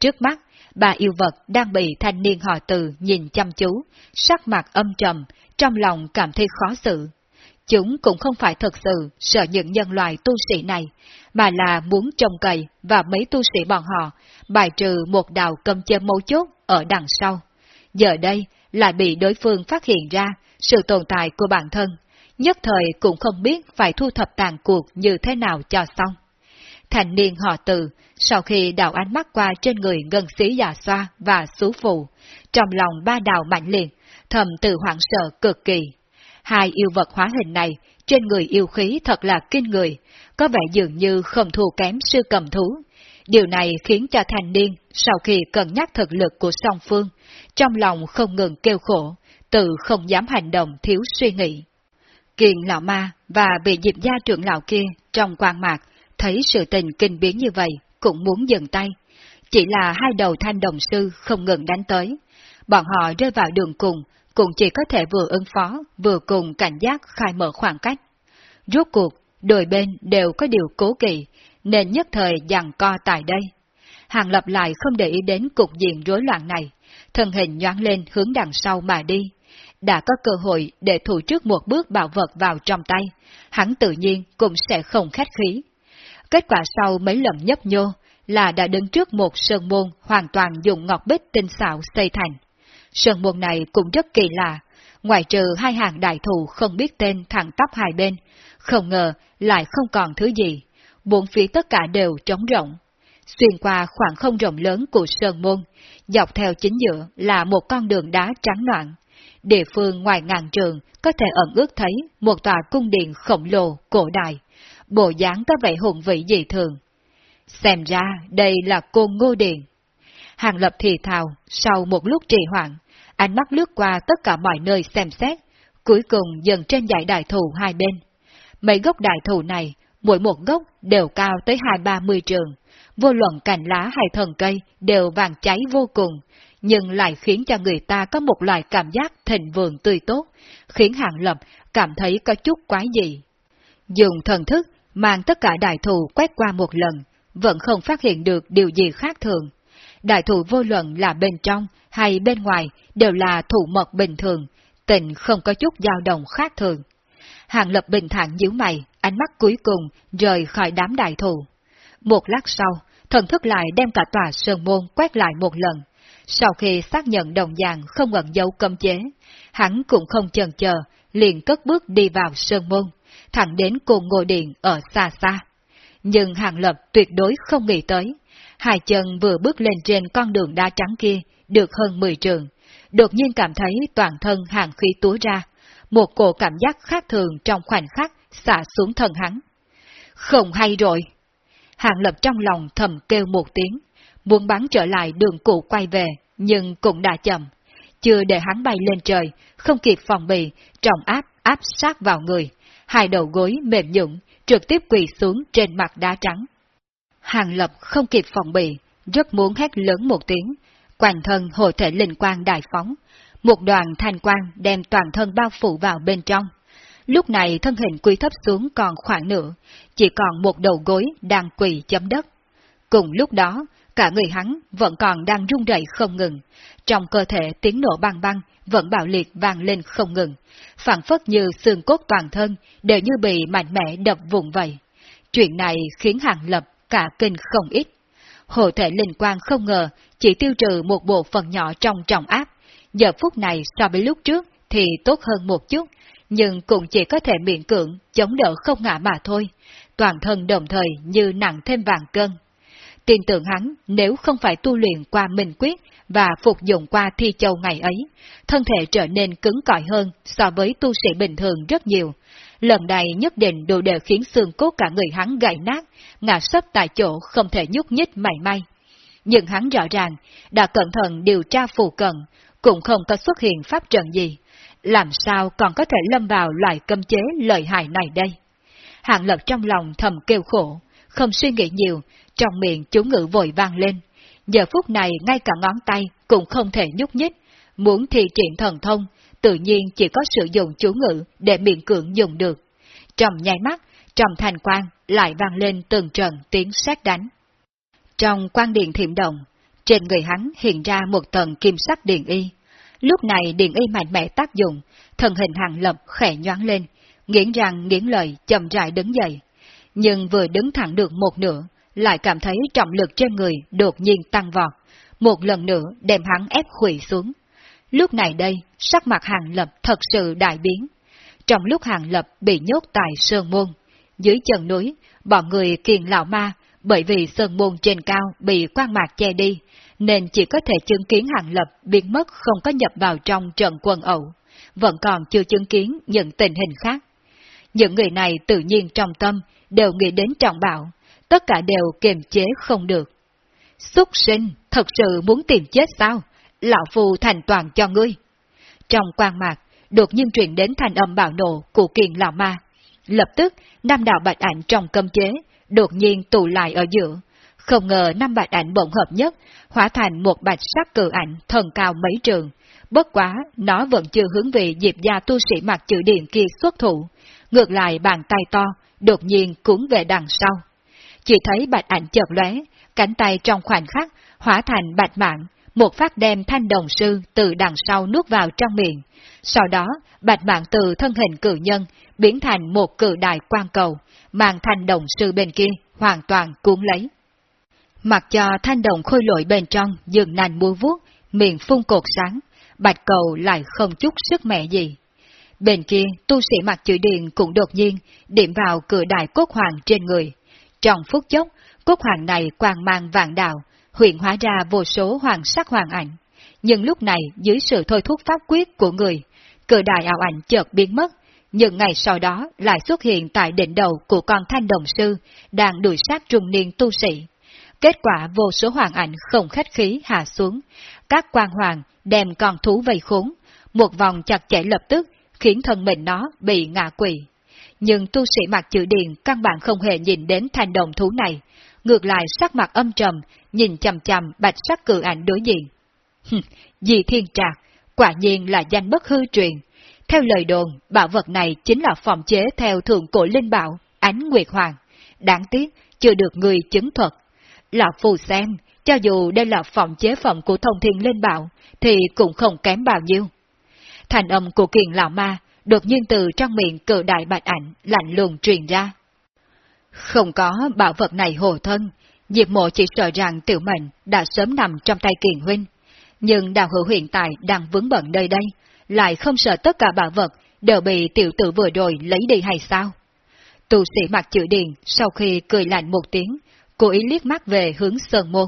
Trước mắt, bà yêu vật đang bị thanh niên họ từ nhìn chăm chú, sắc mặt âm trầm, trong lòng cảm thấy khó xử. Chúng cũng không phải thật sự sợ những nhân loại tu sĩ này, mà là muốn trông cậy và mấy tu sĩ bọn họ bài trừ một đạo cầm châm mấu chốt ở đằng sau. Giờ đây lại bị đối phương phát hiện ra sự tồn tại của bản thân, nhất thời cũng không biết phải thu thập tàn cuộc như thế nào cho xong. Thành niên họ từ, sau khi đào ánh mắt qua trên người ngân sĩ già xoa và xú phụ, trong lòng ba đào mạnh liệt, thầm tự hoảng sợ cực kỳ. Hai yêu vật hóa hình này, trên người yêu khí thật là kinh người, có vẻ dường như không thua kém sư cầm thú. Điều này khiến cho thành niên, sau khi cân nhắc thực lực của song phương, trong lòng không ngừng kêu khổ, tự không dám hành động thiếu suy nghĩ. Kiền lão ma và bị dịp gia trưởng lão kia trong quan mạc, thấy sự tình kinh biến như vậy, cũng muốn dừng tay. Chỉ là hai đầu thanh đồng sư không ngừng đánh tới. Bọn họ rơi vào đường cùng, cũng chỉ có thể vừa ứng phó, vừa cùng cảnh giác khai mở khoảng cách. Rốt cuộc, đôi bên đều có điều cố kỵ, nên nhất thời giằng co tại đây. Hàng lập lại không để ý đến cục diện rối loạn này, thân hình nhoáng lên hướng đằng sau mà đi. Đã có cơ hội để thủ trước một bước bảo vật vào trong tay, hắn tự nhiên cũng sẽ không khách khí. Kết quả sau mấy lần nhấp nhô là đã đứng trước một sơn môn hoàn toàn dùng ngọc bích tinh xảo xây thành. Sơn môn này cũng rất kỳ lạ, ngoài trừ hai hàng đại thù không biết tên thẳng tắp hai bên, không ngờ lại không còn thứ gì, bốn phía tất cả đều trống rộng. Xuyên qua khoảng không rộng lớn của sơn môn, dọc theo chính giữa là một con đường đá trắng loạn. Địa phương ngoài ngàn trường có thể ẩn ước thấy một tòa cung điện khổng lồ, cổ đại, bộ dáng có vẻ hùng vĩ dị thường. Xem ra đây là côn ngô điện. Hàng lập thì thào, sau một lúc trì hoãn, ánh mắt lướt qua tất cả mọi nơi xem xét, cuối cùng dần trên dãy đại thụ hai bên. Mấy gốc đại thụ này, mỗi một gốc đều cao tới hai ba mươi trường, vô luận cành lá hay thần cây đều vàng cháy vô cùng, nhưng lại khiến cho người ta có một loại cảm giác thịnh vượng tươi tốt, khiến Hàng Lập cảm thấy có chút quái dị. Dùng thần thức mang tất cả đại thủ quét qua một lần, vẫn không phát hiện được điều gì khác thường. Đại thủ vô luận là bên trong hay bên ngoài đều là thủ mật bình thường, tình không có chút dao động khác thường. Hàng lập bình thản nhíu mày, ánh mắt cuối cùng rời khỏi đám đại thủ. Một lát sau, thần thức lại đem cả tòa sơn môn quét lại một lần. Sau khi xác nhận đồng dạng không ẩn dấu cấm chế, hắn cũng không chần chờ, liền cất bước đi vào sơn môn, thẳng đến cùng ngôi điện ở xa xa. Nhưng Hàng Lập tuyệt đối không nghĩ tới. Hai chân vừa bước lên trên con đường đá trắng kia, được hơn 10 trường. Đột nhiên cảm thấy toàn thân hàng khí túa ra. Một cổ cảm giác khác thường trong khoảnh khắc xả xuống thân hắn. Không hay rồi. Hàng Lập trong lòng thầm kêu một tiếng, muốn bắn trở lại đường cũ quay về, nhưng cũng đã chậm. Chưa để hắn bay lên trời, không kịp phòng bị, trọng áp áp sát vào người, hai đầu gối mềm nhũng, trực tiếp quỳ xuống trên mặt đá trắng. Hàng lập không kịp phòng bị, rất muốn hét lớn một tiếng, toàn thân hồi thể linh quang đại phóng, một đoàn thanh quang đem toàn thân bao phủ vào bên trong. Lúc này thân hình quy thấp xuống còn khoảng nửa, chỉ còn một đầu gối đang quỳ chấm đất. Cùng lúc đó, cả người hắn vẫn còn đang rung rẩy không ngừng, trong cơ thể tiếng nổ băng băng vẫn bạo liệt vang lên không ngừng, phản phất như xương cốt toàn thân đều như bị mạnh mẽ đập vùng vậy. Chuyện này khiến Hàng Lập cả kinh không ít. Hồ thể linh quang không ngờ chỉ tiêu trừ một bộ phận nhỏ trong trọng áp, giờ phút này so với lúc trước thì tốt hơn một chút, nhưng cũng chỉ có thể miễn cưỡng chống đỡ không ngã mà thôi, toàn thân đồng thời như nặng thêm vàng cân. Tin tưởng hắn nếu không phải tu luyện qua minh quyết và phục dụng qua thi châu ngày ấy, thân thể trở nên cứng cỏi hơn so với tu sĩ bình thường rất nhiều. Lần này nhất định đủ để khiến xương cốt cả người hắn gãy nát, ngã sấp tại chỗ không thể nhúc nhích mảy may. Nhưng hắn rõ ràng, đã cẩn thận điều tra phù cận, cũng không có xuất hiện pháp trận gì. Làm sao còn có thể lâm vào loại cấm chế lợi hại này đây? Hạng lập trong lòng thầm kêu khổ, không suy nghĩ nhiều, trong miệng chú ngữ vội vang lên. Giờ phút này ngay cả ngón tay cũng không thể nhúc nhích, muốn thi triển thần thông, tự nhiên chỉ có sử dụng chú ngữ để miệng cưỡng dùng được. Trong nháy mắt, trong thành quang lại vang lên từng trận tiếng sát đánh. Trong quan điện thiểm động, trên người hắn hiện ra một tầng kim sắc điện y. Lúc này điện y mạnh mẽ tác dụng, thần hình hàng lập khẽ nhoáng lên, nghiến răng nghiến lời chậm rãi đứng dậy. Nhưng vừa đứng thẳng được một nửa, lại cảm thấy trọng lực trên người đột nhiên tăng vọt, một lần nữa đem hắn ép khủy xuống. Lúc này đây, sắc mặt hàng lập thật sự đại biến. Trong lúc hàng lập bị nhốt tại Sơn Môn, dưới chân núi, bọn người kiền lão ma, bởi vì Sơn Môn trên cao bị quan mạc che đi, nên chỉ có thể chứng kiến hàng lập biến mất không có nhập vào trong trận quân ẩu, vẫn còn chưa chứng kiến những tình hình khác. Những người này tự nhiên trong tâm đều nghĩ đến trọng bảo, tất cả đều kiềm chế không được. xuất sinh, thật sự muốn tìm chết sao? Lão Phu thành toàn cho ngươi. Trong quan mạc, đột nhiên truyền đến thành âm bạo nộ của kiền lão ma. Lập tức, năm đạo bạch ảnh trong cấm chế, đột nhiên tụ lại ở giữa. Không ngờ năm bạch ảnh bỗng hợp nhất, hóa thành một bạch sắc cử ảnh thần cao mấy trường. Bất quá, nó vẫn chưa hướng về diệp gia tu sĩ mặc chữ điện kia xuất thủ. Ngược lại bàn tay to, đột nhiên cuốn về đằng sau. Chỉ thấy bạch ảnh chợt lóe, cánh tay trong khoảnh khắc hóa thành bạch mạng, một phát đem thanh đồng sư từ đằng sau nuốt vào trong miệng. Sau đó, bạch mạng từ thân hình cử nhân biến thành một cử đại quan cầu, mang thanh đồng sư bên kia hoàn toàn cuốn lấy. Mặc cho thanh đồng khôi lội bên trong dường nành mua vuốt, miệng phun cột sáng, bạch cầu lại không chút sức mẹ gì. Bên kia, tu sĩ mặc chữ điện cũng đột nhiên điểm vào cửa đại cốt hoàng trên người. Trong phút chốc, cốt hoàng này quang mang vạn đạo, huyện hóa ra vô số hoàng sắc hoàng ảnh. Nhưng lúc này, dưới sự thôi thúc pháp quyết của người, cửa đại ảo ảnh chợt biến mất, nhưng ngày sau đó lại xuất hiện tại đỉnh đầu của con thanh đồng sư, đang đuổi sát trung niên tu sĩ. Kết quả vô số hoàng ảnh không khách khí hạ xuống, các quan hoàng đem con thú vây khốn, một vòng chặt chẽ lập tức khiến thân mình nó bị ngạ quỷ. Nhưng tu sĩ mặc chữ điện căn bản không hề nhìn đến thanh đồng thú này, ngược lại sắc mặt âm trầm, nhìn chầm chầm bạch sắc cử ảnh đối diện. Dì thiên trạc, quả nhiên là danh bất hư truyền. Theo lời đồn, bảo vật này chính là phòng chế theo thượng cổ linh bảo, ánh nguyệt hoàng. Đáng tiếc, chưa được người chứng thuật. Lão phù xem, cho dù đây là phòng chế phẩm của thông thiên linh bảo, thì cũng không kém bao nhiêu. Thành âm của kiền lão ma đột nhiên từ trong miệng cự đại bạch ảnh lạnh lùng truyền ra. Không có bảo vật này hồ thân, Diệp mộ chỉ sợ rằng tiểu mệnh đã sớm nằm trong tay kiền huynh. Nhưng đào hữu hiện tại đang vướng bận nơi đây, lại không sợ tất cả bảo vật đều bị tiểu tử vừa rồi lấy đi hay sao? Tu sĩ mặc chữ điền sau khi cười lạnh một tiếng, cố ý liếc mắt về hướng Sơn Môn.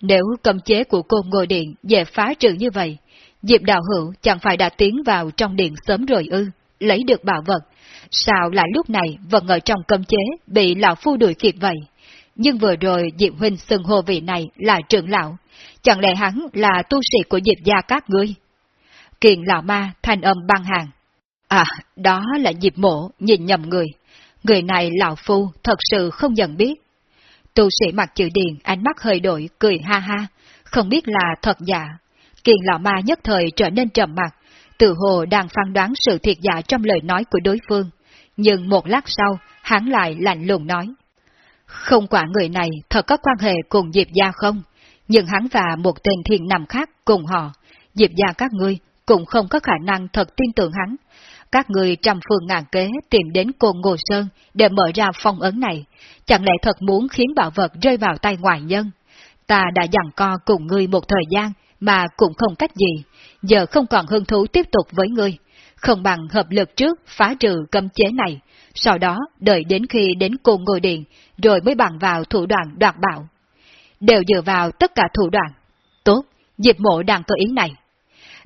Nếu cầm chế của cô ngồi điện dễ phá trừ như vậy, Diệp Đạo Hữu chẳng phải đã tiến vào trong điện sớm rồi ư, lấy được bảo vật, sao lại lúc này vẫn ở trong cấm chế bị lão phu đuổi kịp vậy? Nhưng vừa rồi Diệp Huynh xưng hô vị này là trưởng lão, chẳng lẽ hắn là tu sĩ của Diệp gia các ngươi? Kiện lão ma thanh âm băng hàng. À, đó là Diệp mộ, nhìn nhầm người. Người này lão phu thật sự không nhận biết. Tu sĩ mặc chữ điền ánh mắt hơi đổi, cười ha ha, không biết là thật giả. Kiền lão ma nhất thời trở nên trầm mặt, tự hồ đang phán đoán sự thiệt giả trong lời nói của đối phương. Nhưng một lát sau, hắn lại lạnh lùng nói. Không quả người này thật có quan hệ cùng Diệp gia không, nhưng hắn và một tên thiền nằm khác cùng họ, Diệp gia các ngươi cũng không có khả năng thật tin tưởng hắn. Các người trăm phương ngàn kế tìm đến cô Ngô Sơn để mở ra phong ấn này, chẳng lẽ thật muốn khiến bảo vật rơi vào tay ngoại nhân? Ta đã dặn co cùng ngươi một thời gian mà cũng không cách gì, giờ không còn hứng thú tiếp tục với ngươi, không bằng hợp lực trước phá trừ cấm chế này, sau đó đợi đến khi đến cùng ngồi điện, rồi mới bằng vào thủ đoạn đoạt bảo. Đều dựa vào tất cả thủ đoạn. Tốt, dịp mộ đang có ý này.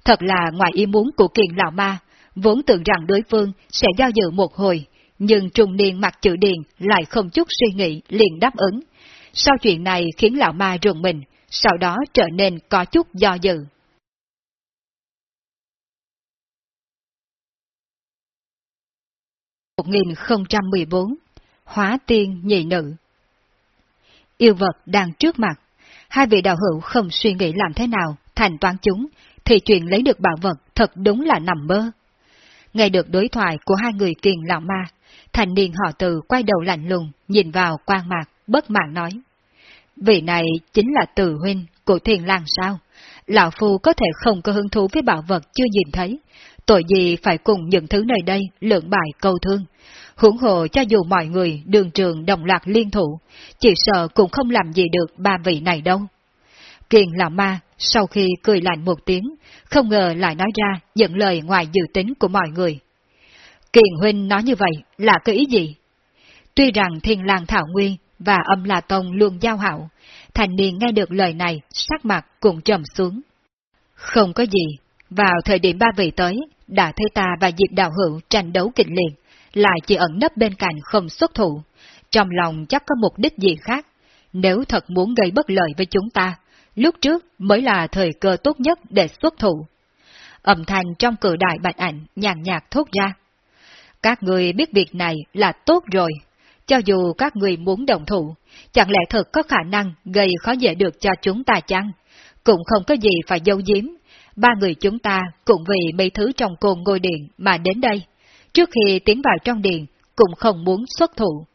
Thật là ngoài ý muốn của kiền lão ma, vốn tưởng rằng đối phương sẽ giao dự một hồi, nhưng trung niên mặt chữ điền lại không chút suy nghĩ liền đáp ứng. Sau chuyện này khiến lão ma rùng mình, sau đó trở nên có chút do dự. 1014 Hóa tiên nhị nữ Yêu vật đang trước mặt, hai vị đạo hữu không suy nghĩ làm thế nào thành toán chúng, thì chuyện lấy được bảo vật thật đúng là nằm mơ. Nghe được đối thoại của hai người kiền lão ma, thành niên họ từ quay đầu lạnh lùng, nhìn vào quan mạc, bất mãn nói. Vị này chính là từ huynh của thiền lang sao? Lão Phu có thể không có hứng thú với bảo vật chưa nhìn thấy, tội gì phải cùng những thứ nơi đây lượng bài câu thương. Hưởng hộ cho dù mọi người đường trường đồng loạt liên thủ, chỉ sợ cũng không làm gì được ba vị này đâu. Kiền lão ma, sau khi cười lạnh một tiếng, không ngờ lại nói ra những lời ngoài dự tính của mọi người. Kiền huynh nói như vậy là cái ý gì? Tuy rằng thiên lang thảo nguyên và âm là tông luôn giao hảo, thành niên nghe được lời này, sắc mặt cũng trầm xuống. Không có gì, vào thời điểm ba vị tới, đã thấy ta và Diệp Đạo Hữu tranh đấu kịch liệt, lại chỉ ẩn nấp bên cạnh không xuất thủ. Trong lòng chắc có mục đích gì khác. Nếu thật muốn gây bất lợi với chúng ta, lúc trước mới là thời cơ tốt nhất để xuất thủ. Âm thanh trong cử đại bạch ảnh nhàn nhạt thốt ra. Các người biết việc này là tốt rồi. Cho dù các người muốn đồng thủ, chẳng lẽ thật có khả năng gây khó dễ được cho chúng ta chăng? Cũng không có gì phải dâu diếm, Ba người chúng ta cũng vì mấy thứ trong cồn ngôi điện mà đến đây. Trước khi tiến vào trong điện, cũng không muốn xuất thủ.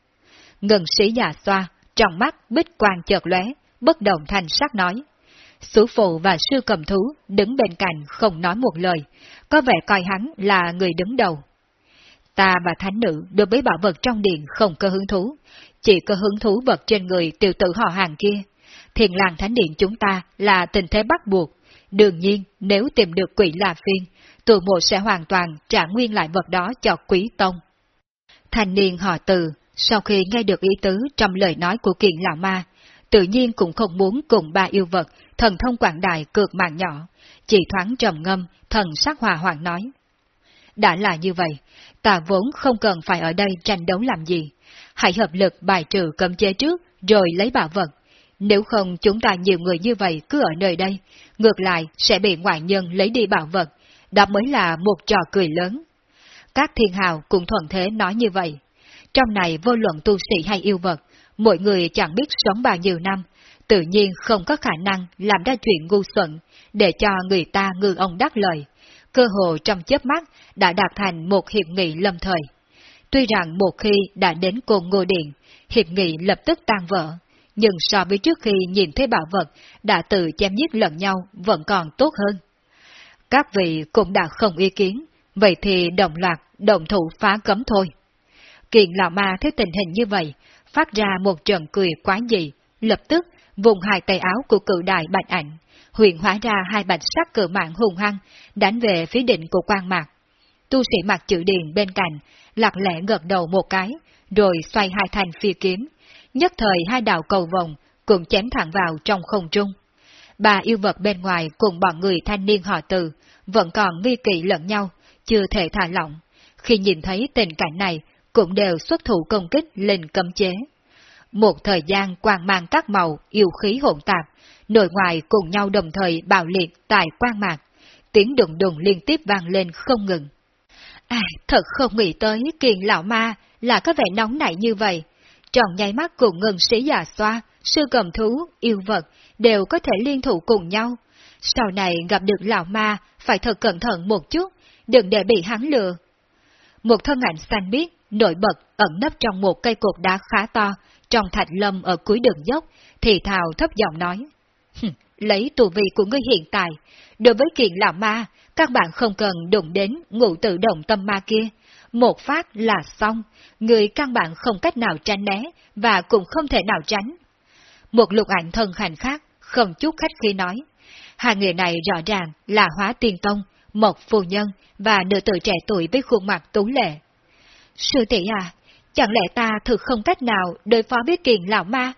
Ngân sĩ già xoa, trong mắt bích quang chợt lóe, bất động thành sắc nói. Sư phụ và sư cầm thú đứng bên cạnh không nói một lời, có vẻ coi hắn là người đứng đầu. Ta và thánh nữ đối với bảo vật trong điện không có hứng thú, chỉ có hứng thú vật trên người tiểu tử họ hàng kia. Thiền làng thánh điện chúng ta là tình thế bắt buộc. Đương nhiên, nếu tìm được quỷ là phiên, tụ mộ sẽ hoàn toàn trả nguyên lại vật đó cho quý tông. Thanh niên họ từ, sau khi nghe được ý tứ trong lời nói của kiện lão ma, tự nhiên cũng không muốn cùng ba yêu vật, thần thông quảng đại cược mạng nhỏ, chỉ thoáng trầm ngâm, thần sắc hòa hoàng nói. Đã là như vậy, ta vốn không cần phải ở đây tranh đấu làm gì. Hãy hợp lực bài trừ cấm chế trước, rồi lấy bảo vật. Nếu không chúng ta nhiều người như vậy cứ ở nơi đây, ngược lại sẽ bị ngoại nhân lấy đi bảo vật, đó mới là một trò cười lớn. Các thiên hào cũng thuận thế nói như vậy. Trong này vô luận tu sĩ hay yêu vật, mỗi người chẳng biết sống bao nhiêu năm, tự nhiên không có khả năng làm ra chuyện ngu xuẩn, để cho người ta ngư ông đắc lời. Cơ hồ trong chớp mắt đã đạt thành một hiệp nghị lâm thời. Tuy rằng một khi đã đến cồn ngô điện, hiệp nghị lập tức tan vỡ, nhưng so với trước khi nhìn thấy bảo vật đã tự chém giết lẫn nhau vẫn còn tốt hơn. Các vị cũng đã không ý kiến, vậy thì đồng loạt, đồng thủ phá cấm thôi. Kiện lão ma thấy tình hình như vậy, phát ra một trận cười quá dị, lập tức vùng hai tay áo của cự đại bạch ảnh, huyền hóa ra hai bạch sắc cự mạng hùng hăng, đánh về phía đỉnh của quan mạc. Tu sĩ mặc chữ điền bên cạnh, lạc lẽ gật đầu một cái, rồi xoay hai thành phi kiếm, nhất thời hai đạo cầu vòng cùng chém thẳng vào trong không trung. bà yêu vật bên ngoài cùng bọn người thanh niên họ từ, vẫn còn nghi kỵ lẫn nhau, chưa thể thả lỏng. Khi nhìn thấy tình cảnh này, cũng đều xuất thủ công kích lên cấm chế. Một thời gian quang mang các màu, yêu khí hỗn tạp, nội ngoài cùng nhau đồng thời bạo liệt tại quang mạc, tiếng đùng đùng liên tiếp vang lên không ngừng. À, thật không nghĩ tới kiền lão ma là có vẻ nóng nảy như vậy. Tròn nháy mắt cùng ngừng sĩ già xoa, sư cầm thú, yêu vật, đều có thể liên thủ cùng nhau. Sau này gặp được lão ma, phải thật cẩn thận một chút, đừng để bị hắn lừa. Một thân ảnh xanh biếc, nổi bật, ẩn nấp trong một cây cột đá khá to, trong thạch lâm ở cuối đường dốc, thì thào thấp giọng nói. Lấy tù vị của ngươi hiện tại, đối với kiện lão ma, các bạn không cần đụng đến ngụ tự động tâm ma kia. Một phát là xong, người căn bản không cách nào tránh né, và cũng không thể nào tránh. Một lục ảnh thân hành khác, không chút khách khi nói. Hai người này rõ ràng là hóa tiên tông, một phu nhân và nữ tử trẻ tuổi với khuôn mặt tú lệ. Sư tỷ à, chẳng lẽ ta thực không cách nào đối phó với kiền lão ma?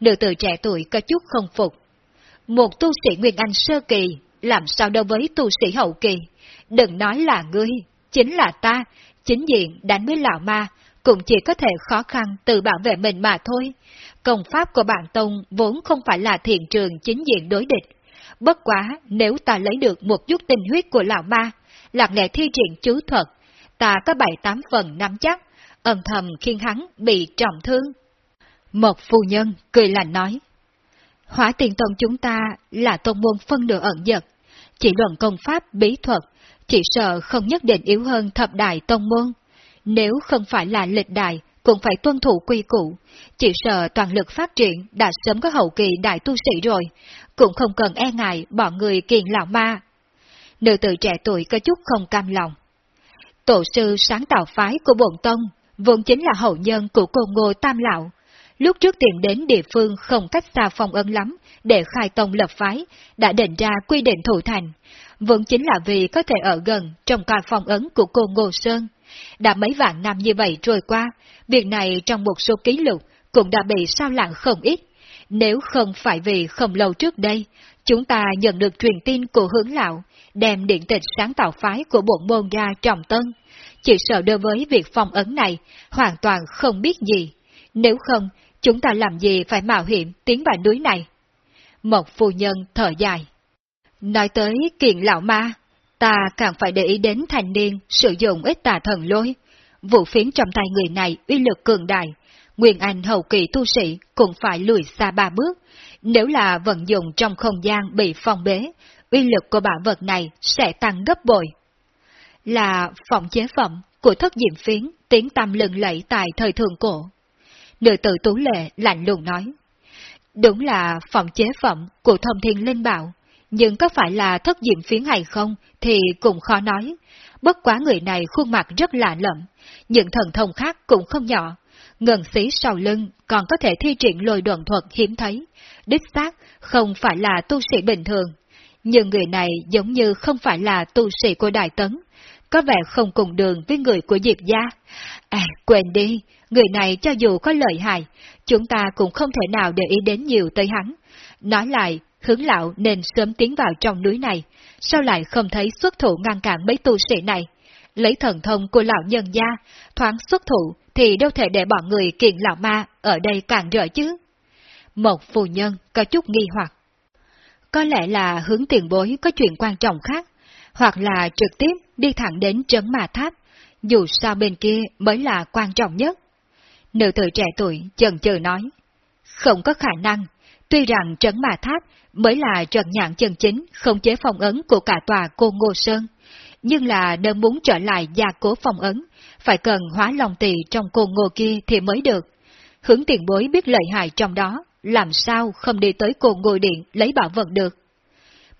Nữ tử trẻ tuổi có chút không phục. Một tu sĩ Nguyên Anh sơ kỳ, làm sao đâu với tu sĩ hậu kỳ? Đừng nói là ngươi, chính là ta, chính diện đánh với lão ma, cũng chỉ có thể khó khăn tự bảo vệ mình mà thôi. Công pháp của bạn Tông vốn không phải là thiền trường chính diện đối địch. Bất quá, nếu ta lấy được một chút tinh huyết của lão ma, lạc lẽ thi triển chú thuật, ta có bảy tám phần nắm chắc, âm thầm khiến hắn bị trọng thương. Một phu nhân cười lạnh nói, Hỏa tiền tông chúng ta là tôn môn phân nửa ẩn dật, chỉ luận công pháp bí thuật, chỉ sợ không nhất định yếu hơn thập đại tông môn. Nếu không phải là lịch đại, cũng phải tuân thủ quy củ, chỉ sợ toàn lực phát triển đã sớm có hậu kỳ đại tu sĩ rồi, cũng không cần e ngại bọn người kiền lão ma. Nữ tử trẻ tuổi có chút không cam lòng. Tổ sư sáng tạo phái của bổn tông vốn chính là hậu nhân của cô Ngô Tam Lão. Lúc trước tìm đến địa phương không cách xa phong ân lắm để khai tông lập phái, đã định ra quy định thủ thành, Vẫn chính là vì có thể ở gần trong coi phong ấn của cô Ngô Sơn. Đã mấy vạn năm như vậy trôi qua, việc này trong một số ký lục cũng đã bị sao lãng không ít. Nếu không phải vì không lâu trước đây, chúng ta nhận được truyền tin của hướng lão, đem điện tịch sáng tạo phái của bộ môn ra trọng tân. Chỉ sợ đối với việc phong ấn này, hoàn toàn không biết gì. Nếu không, chúng ta làm gì phải mạo hiểm tiến vào núi này? Một phu nhân thở dài. Nói tới kiện lão ma, ta càng phải để ý đến thành niên sử dụng ít tà thần lôi. Vũ phiến trong tay người này uy lực cường đại, Nguyên Anh hậu kỳ tu sĩ cũng phải lùi xa ba bước. Nếu là vận dụng trong không gian bị phong bế, uy lực của bảo vật này sẽ tăng gấp bội. Là phòng chế phẩm của thất diệm phiến tiếng tâm lừng lẫy tại thời thường cổ. Nữ tử tú lệ lạnh lùng nói. Đúng là phòng chế phẩm của thông thiên linh bảo, nhưng có phải là thất diệm phiến hay không thì cũng khó nói. Bất quá người này khuôn mặt rất lạ lẫm, những thần thông khác cũng không nhỏ. Ngân xí sau lưng còn có thể thi triển lôi đoạn thuật hiếm thấy. Đích xác không phải là tu sĩ bình thường. Nhưng người này giống như không phải là tu sĩ của Đại Tấn, có vẻ không cùng đường với người của Diệp Gia. À, quên đi, người này cho dù có lợi hại, chúng ta cũng không thể nào để ý đến nhiều tới hắn. Nói lại, hướng lão nên sớm tiến vào trong núi này, sao lại không thấy xuất thủ ngăn cản mấy tu sĩ này? Lấy thần thông của lão nhân gia, thoáng xuất thủ thì đâu thể để bọn người kiện lão ma ở đây càng rỡ chứ. Một phù nhân có chút nghi hoặc. Có lẽ là hướng tiền bối có chuyện quan trọng khác, hoặc là trực tiếp đi thẳng đến trấn mà tháp, dù sao bên kia mới là quan trọng nhất. Nữ tử trẻ tuổi chần chừ nói, không có khả năng, tuy rằng trấn mà tháp mới là trận nhạn chân chính không chế phong ấn của cả tòa cô Ngô Sơn, nhưng là nếu muốn trở lại gia cố phong ấn, phải cần hóa lòng tỳ trong cô Ngô kia thì mới được. Hướng tiền bối biết lợi hại trong đó, làm sao không đi tới cô Ngô Điện lấy bảo vật được.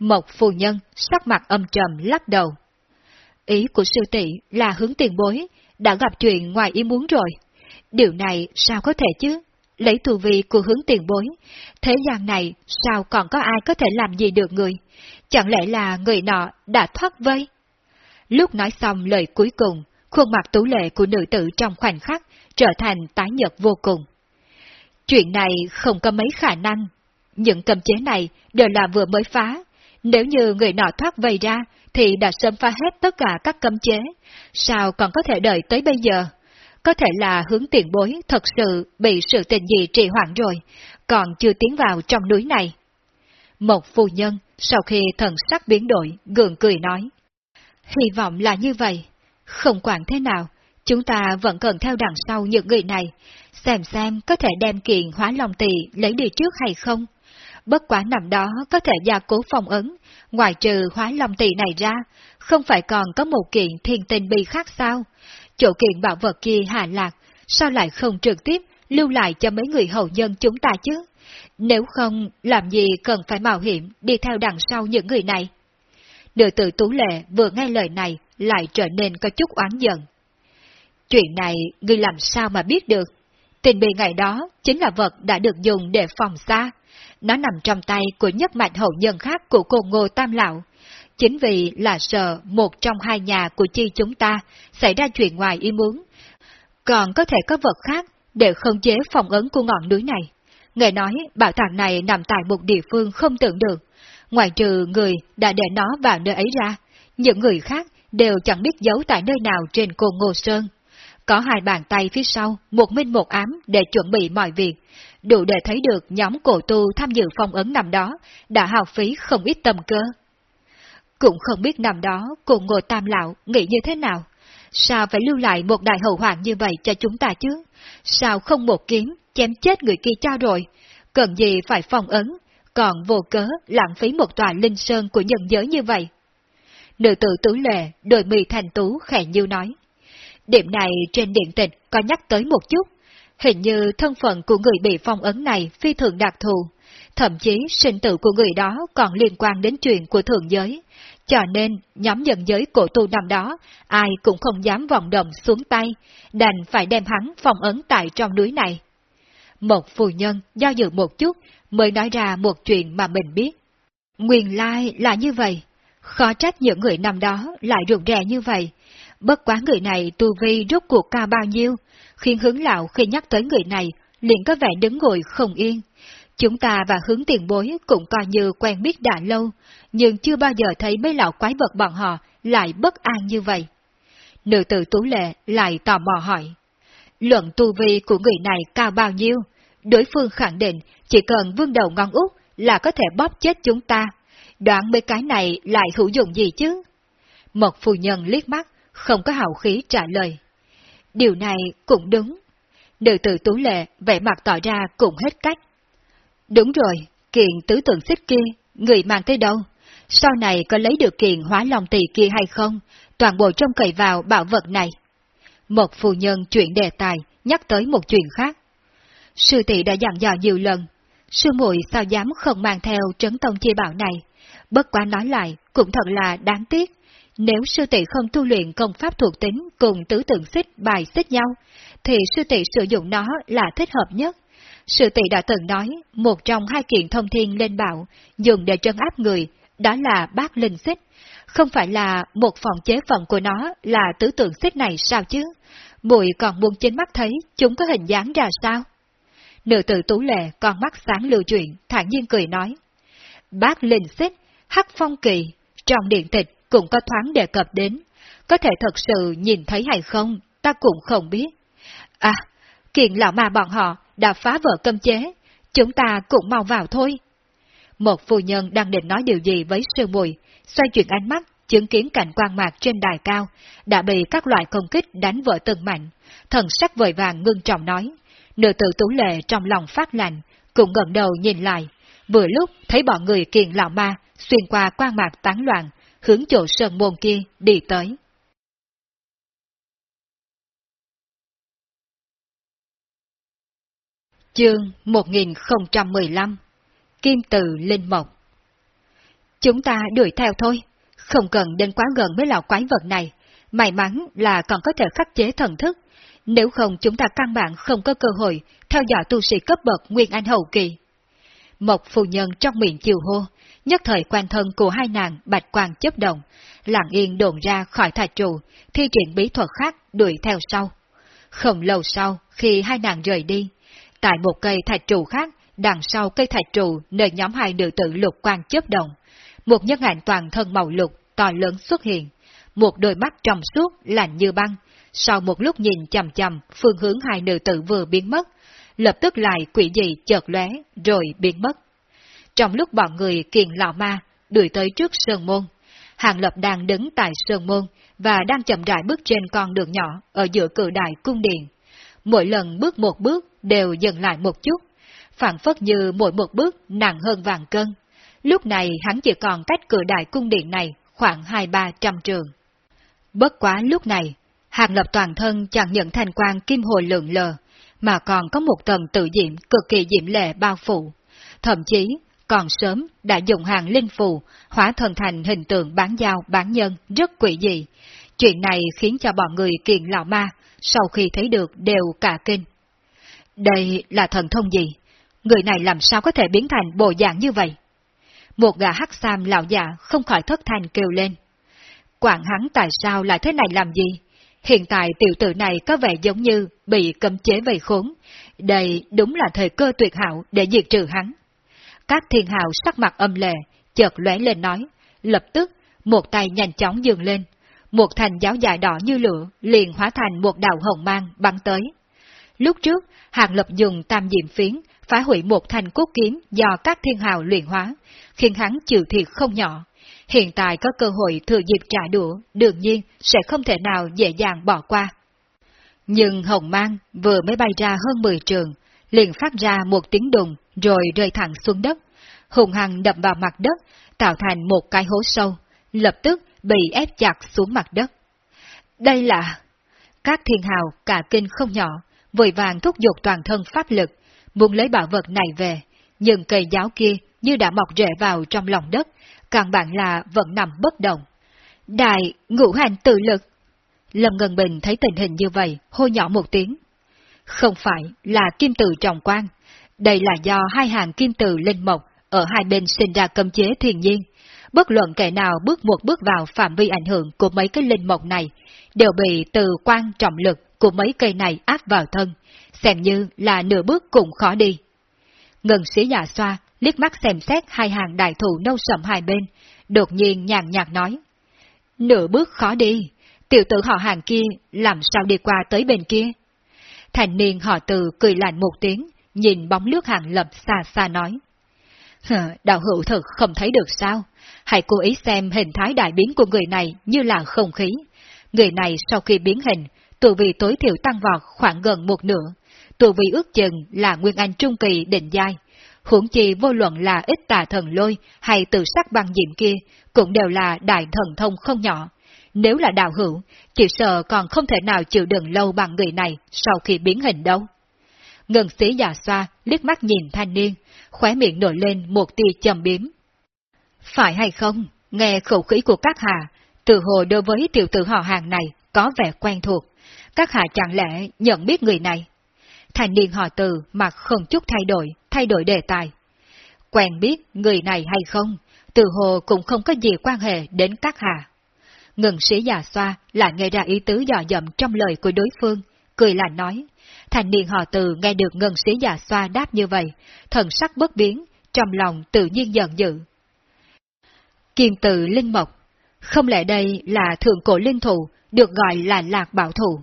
Một phù nhân sắc mặt âm trầm lắc đầu. Ý của sư tỷ là hướng tiền bối, đã gặp chuyện ngoài ý muốn rồi. Điều này sao có thể chứ? Lấy tu vi của hướng tiền bối, thế gian này sao còn có ai có thể làm gì được người? Chẳng lẽ là người nọ đã thoát vây? Lúc nói xong lời cuối cùng, khuôn mặt tú lệ của nữ tử trong khoảnh khắc trở thành tái nhật vô cùng. Chuyện này không có mấy khả năng. Những cầm chế này đều là vừa mới phá. Nếu như người nọ thoát vây ra, thì đã sớm phá hết tất cả các cấm chế. Sao còn có thể đợi tới bây giờ? Có thể là hướng tiền bối thật sự bị sự tình gì trì hoãn rồi, còn chưa tiến vào trong núi này. Một phu nhân, sau khi thần sắc biến đổi, gượng cười nói. Hy vọng là như vậy. Không quản thế nào, chúng ta vẫn cần theo đằng sau những người này, xem xem có thể đem kiện hóa lòng tỵ lấy đi trước hay không. Bất quá nằm đó có thể gia cố phong ấn, ngoài trừ hóa long tỷ này ra, không phải còn có một kiện thiên tình bi khác sao? Chỗ kiện bảo vật kia hạ lạc, sao lại không trực tiếp lưu lại cho mấy người hậu nhân chúng ta chứ? Nếu không, làm gì cần phải mạo hiểm đi theo đằng sau những người này? Nữ tử Tú Lệ vừa nghe lời này lại trở nên có chút oán giận. Chuyện này ngươi làm sao mà biết được? Tình bì ngày đó chính là vật đã được dùng để phòng xa. Nó nằm trong tay của nhất mạnh hậu nhân khác của cô Ngô Tam Lão. Chính vì là sợ một trong hai nhà của chi chúng ta xảy ra chuyện ngoài ý muốn. Còn có thể có vật khác để khống chế phòng ấn của ngọn núi này. Nghe nói bảo tàng này nằm tại một địa phương không tưởng được, Ngoài trừ người đã để nó vào nơi ấy ra, những người khác đều chẳng biết giấu tại nơi nào trên cô Ngô Sơn. Có hai bàn tay phía sau, một minh một ám để chuẩn bị mọi việc, đủ để thấy được nhóm cổ tu tham dự phong ấn nằm đó đã hào phí không ít tâm cơ. Cũng không biết nằm đó cùng ngồi Tam Lão nghĩ như thế nào. Sao phải lưu lại một đại hậu hoàng như vậy cho chúng ta chứ? Sao không một kiếm chém chết người kia cho rồi? Cần gì phải phong ấn còn vô cớ lãng phí một tòa linh sơn của nhân giới như vậy. Nữ tử tứ lệ, đôi mì thành tú khẽ như nói. Điểm này trên điện tịch có nhắc tới một chút. Hình như thân phận của người bị phong ấn này phi thường đặc thù. Thậm chí sinh tử của người đó còn liên quan đến chuyện của thượng giới. Cho nên, nhóm nhân giới cổ tu năm đó, ai cũng không dám vòng động xuống tay, đành phải đem hắn phong ấn tại trong núi này. Một phù nhân do dự một chút mới nói ra một chuyện mà mình biết. Nguyên lai là như vậy, khó trách những người năm đó lại rụt rè như vậy. Bất quá người này tu vi rốt cuộc cao bao nhiêu, khiến hướng lão khi nhắc tới người này liền có vẻ đứng ngồi không yên. Chúng ta và hướng tiền bối cũng coi như quen biết đã lâu, nhưng chưa bao giờ thấy mấy lão quái vật bọn họ lại bất an như vậy. Nữ tử Tú Lệ lại tò mò hỏi. Luận tu vi của người này cao bao nhiêu? Đối phương khẳng định chỉ cần vương đầu ngon út là có thể bóp chết chúng ta. Đoạn mấy cái này lại hữu dụng gì chứ? Một phu nhân liếc mắt, không có hào khí trả lời. Điều này cũng đúng. Nữ tử Tú Lệ vẻ mặt tỏ ra cũng hết cách. Đúng rồi, kiện tứ tượng xích kia, người mang tới đâu? Sau này có lấy được kiện hóa lòng tỷ kia hay không? Toàn bộ trông cậy vào bảo vật này. Một phụ nhân chuyện đề tài, nhắc tới một chuyện khác. Sư tỷ đã dặn dò nhiều lần, sư muội sao dám không mang theo trấn tông chi bảo này. Bất quá nói lại, cũng thật là đáng tiếc. Nếu sư tỷ không tu luyện công pháp thuộc tính cùng tứ tượng xích bài xích nhau, thì sư tỷ sử dụng nó là thích hợp nhất. Sư tỷ đã từng nói, một trong hai kiện thông thiên lên bảo, dùng để trấn áp người, đó là bát linh xích. Không phải là một phòng chế phận của nó là tứ tượng xích này sao chứ? Mùi còn buông trên mắt thấy chúng có hình dáng ra sao? Nữ tử tú lệ con mắt sáng lưu chuyện, thản nhiên cười nói. Bác linh xích, hắc phong kỳ, trong điện tịch cũng có thoáng đề cập đến. Có thể thật sự nhìn thấy hay không, ta cũng không biết. À, kiện lão ma bọn họ đã phá vỡ cấm chế, chúng ta cũng mau vào thôi. Một phu nhân đang định nói điều gì với sư mùi, xoay chuyển ánh mắt, chứng kiến cảnh quan mạc trên đài cao, đã bị các loại công kích đánh vỡ từng mạnh. Thần sắc vội vàng ngưng trọng nói. Nữ tử tú lệ trong lòng phát lạnh, cũng gần đầu nhìn lại. Vừa lúc thấy bọn người kiền lão ma xuyên qua quan mạc tán loạn, hướng chỗ sơn môn kia đi tới. Chương 1015 Kim Từ Linh Mộc Chúng ta đuổi theo thôi, không cần đến quá gần với lão quái vật này, may mắn là còn có thể khắc chế thần thức, nếu không chúng ta căn bản không có cơ hội theo dõi tu sĩ cấp bậc Nguyên Anh Hậu Kỳ. Một phu nhân trong miệng chiều hô, nhất thời quan thân của hai nàng bạch quang chấp động, lặng yên đồn ra khỏi thạch trụ, thi triển bí thuật khác đuổi theo sau. Không lâu sau, khi hai nàng rời đi, tại một cây thạch trụ khác, đằng sau cây thạch trụ nơi nhóm hai nữ tử lục quang chấp động, một nhân ảnh toàn thân màu lục to lớn xuất hiện, một đôi mắt trong suốt lạnh như băng, sau một lúc nhìn chầm chầm phương hướng hai nữ tử vừa biến mất, lập tức lại quỷ dị chợt lóe rồi biến mất. Trong lúc bọn người kiền lão ma đuổi tới trước sơn môn, Hàng Lập đang đứng tại sơn môn và đang chậm rãi bước trên con đường nhỏ ở giữa cử đại cung điện. Mỗi lần bước một bước đều dừng lại một chút, phản phất như mỗi một bước nặng hơn vàng cân. Lúc này hắn chỉ còn cách cửa đại cung điện này khoảng hai ba trăm trường. Bất quá lúc này, Hàng Lập toàn thân chẳng nhận thành quang kim hồi lượng lờ, mà còn có một tầng tự diệm cực kỳ diệm lệ bao phủ. Thậm chí, còn sớm đã dùng hàng linh phù, hóa thần thành hình tượng bán giao bán nhân rất quỷ dị. Chuyện này khiến cho bọn người kiện lão ma, sau khi thấy được đều cả kinh. Đây là thần thông gì? Người này làm sao có thể biến thành bộ dạng như vậy? Một gã hắc sam lão già không khỏi thất thành kêu lên. Quản hắn tại sao lại thế này làm gì? Hiện tại tiểu tử này có vẻ giống như bị cấm chế vây khốn. Đây đúng là thời cơ tuyệt hảo để diệt trừ hắn. Các thiên hào sắc mặt âm lệ, chợt lóe lên nói, lập tức một tay nhanh chóng dường lên. Một thành giáo dài đỏ như lửa liền hóa thành một đạo hồng mang bắn tới. Lúc trước, Hàng Lập dùng tam diệm phiến phá hủy một thành cốt kiếm do các thiên hào luyện hóa, khiến hắn chịu thiệt không nhỏ. Hiện tại có cơ hội thừa dịp trả đũa, đương nhiên sẽ không thể nào dễ dàng bỏ qua. Nhưng hồng mang vừa mới bay ra hơn 10 trường, liền phát ra một tiếng đùng rồi rơi thẳng xuống đất, hùng hăng đập vào mặt đất, tạo thành một cái hố sâu, lập tức bị ép chặt xuống mặt đất. Đây là... Các thiên hào cả kinh không nhỏ, vội vàng thúc giục toàn thân pháp lực, muốn lấy bảo vật này về, nhưng cây giáo kia như đã mọc rễ vào trong lòng đất, càng bạn là vẫn nằm bất động. Đại, ngũ hành tự lực. Lâm Ngân Bình thấy tình hình như vậy, hô nhỏ một tiếng. Không phải là kim từ trọng quan, đây là do hai hàng kim từ linh mộc ở hai bên sinh ra cấm chế thiên nhiên. Bất luận kẻ nào bước một bước vào phạm vi ảnh hưởng của mấy cái linh mộc này, đều bị từ quan trọng lực của mấy cây này áp vào thân, xem như là nửa bước cũng khó đi. Ngân sĩ giả xoa, liếc mắt xem xét hai hàng đại thủ nâu sầm hai bên, đột nhiên nhàn nhạt nói. Nửa bước khó đi, tiểu tử họ hàng kia làm sao đi qua tới bên kia? Thành niên họ từ cười lạnh một tiếng, nhìn bóng nước hàng lập xa xa nói. Đạo hữu thực không thấy được sao? Hãy cố ý xem hình thái đại biến của người này như là không khí. Người này sau khi biến hình, tù vị tối thiểu tăng vọt khoảng gần một nửa. Tù vị ước chừng là nguyên anh trung kỳ định giai. Huống chi vô luận là ít tà thần lôi hay tự sắc băng diệm kia, cũng đều là đại thần thông không nhỏ. Nếu là đạo hữu, chỉ sợ còn không thể nào chịu đựng lâu bằng người này sau khi biến hình đâu. Ngân sĩ già xoa, liếc mắt nhìn thanh niên, khóe miệng nổi lên một tia trầm biếm. Phải hay không, nghe khẩu khí của các hà, từ hồ đối với tiểu tử họ hàng này có vẻ quen thuộc, các hạ chẳng lẽ nhận biết người này? Thanh niên họ từ mặt không chút thay đổi, thay đổi đề tài. Quen biết người này hay không, từ hồ cũng không có gì quan hệ đến các hạ. Ngừng sĩ già xoa lại nghe ra ý tứ dò dầm trong lời của đối phương, cười là nói. Thành niên họ từ nghe được ngân sĩ già xoa đáp như vậy, thần sắc bất biến, trong lòng tự nhiên giận dữ. Kim tự linh mộc, không lẽ đây là thượng cổ linh thụ, được gọi là lạc bảo thụ.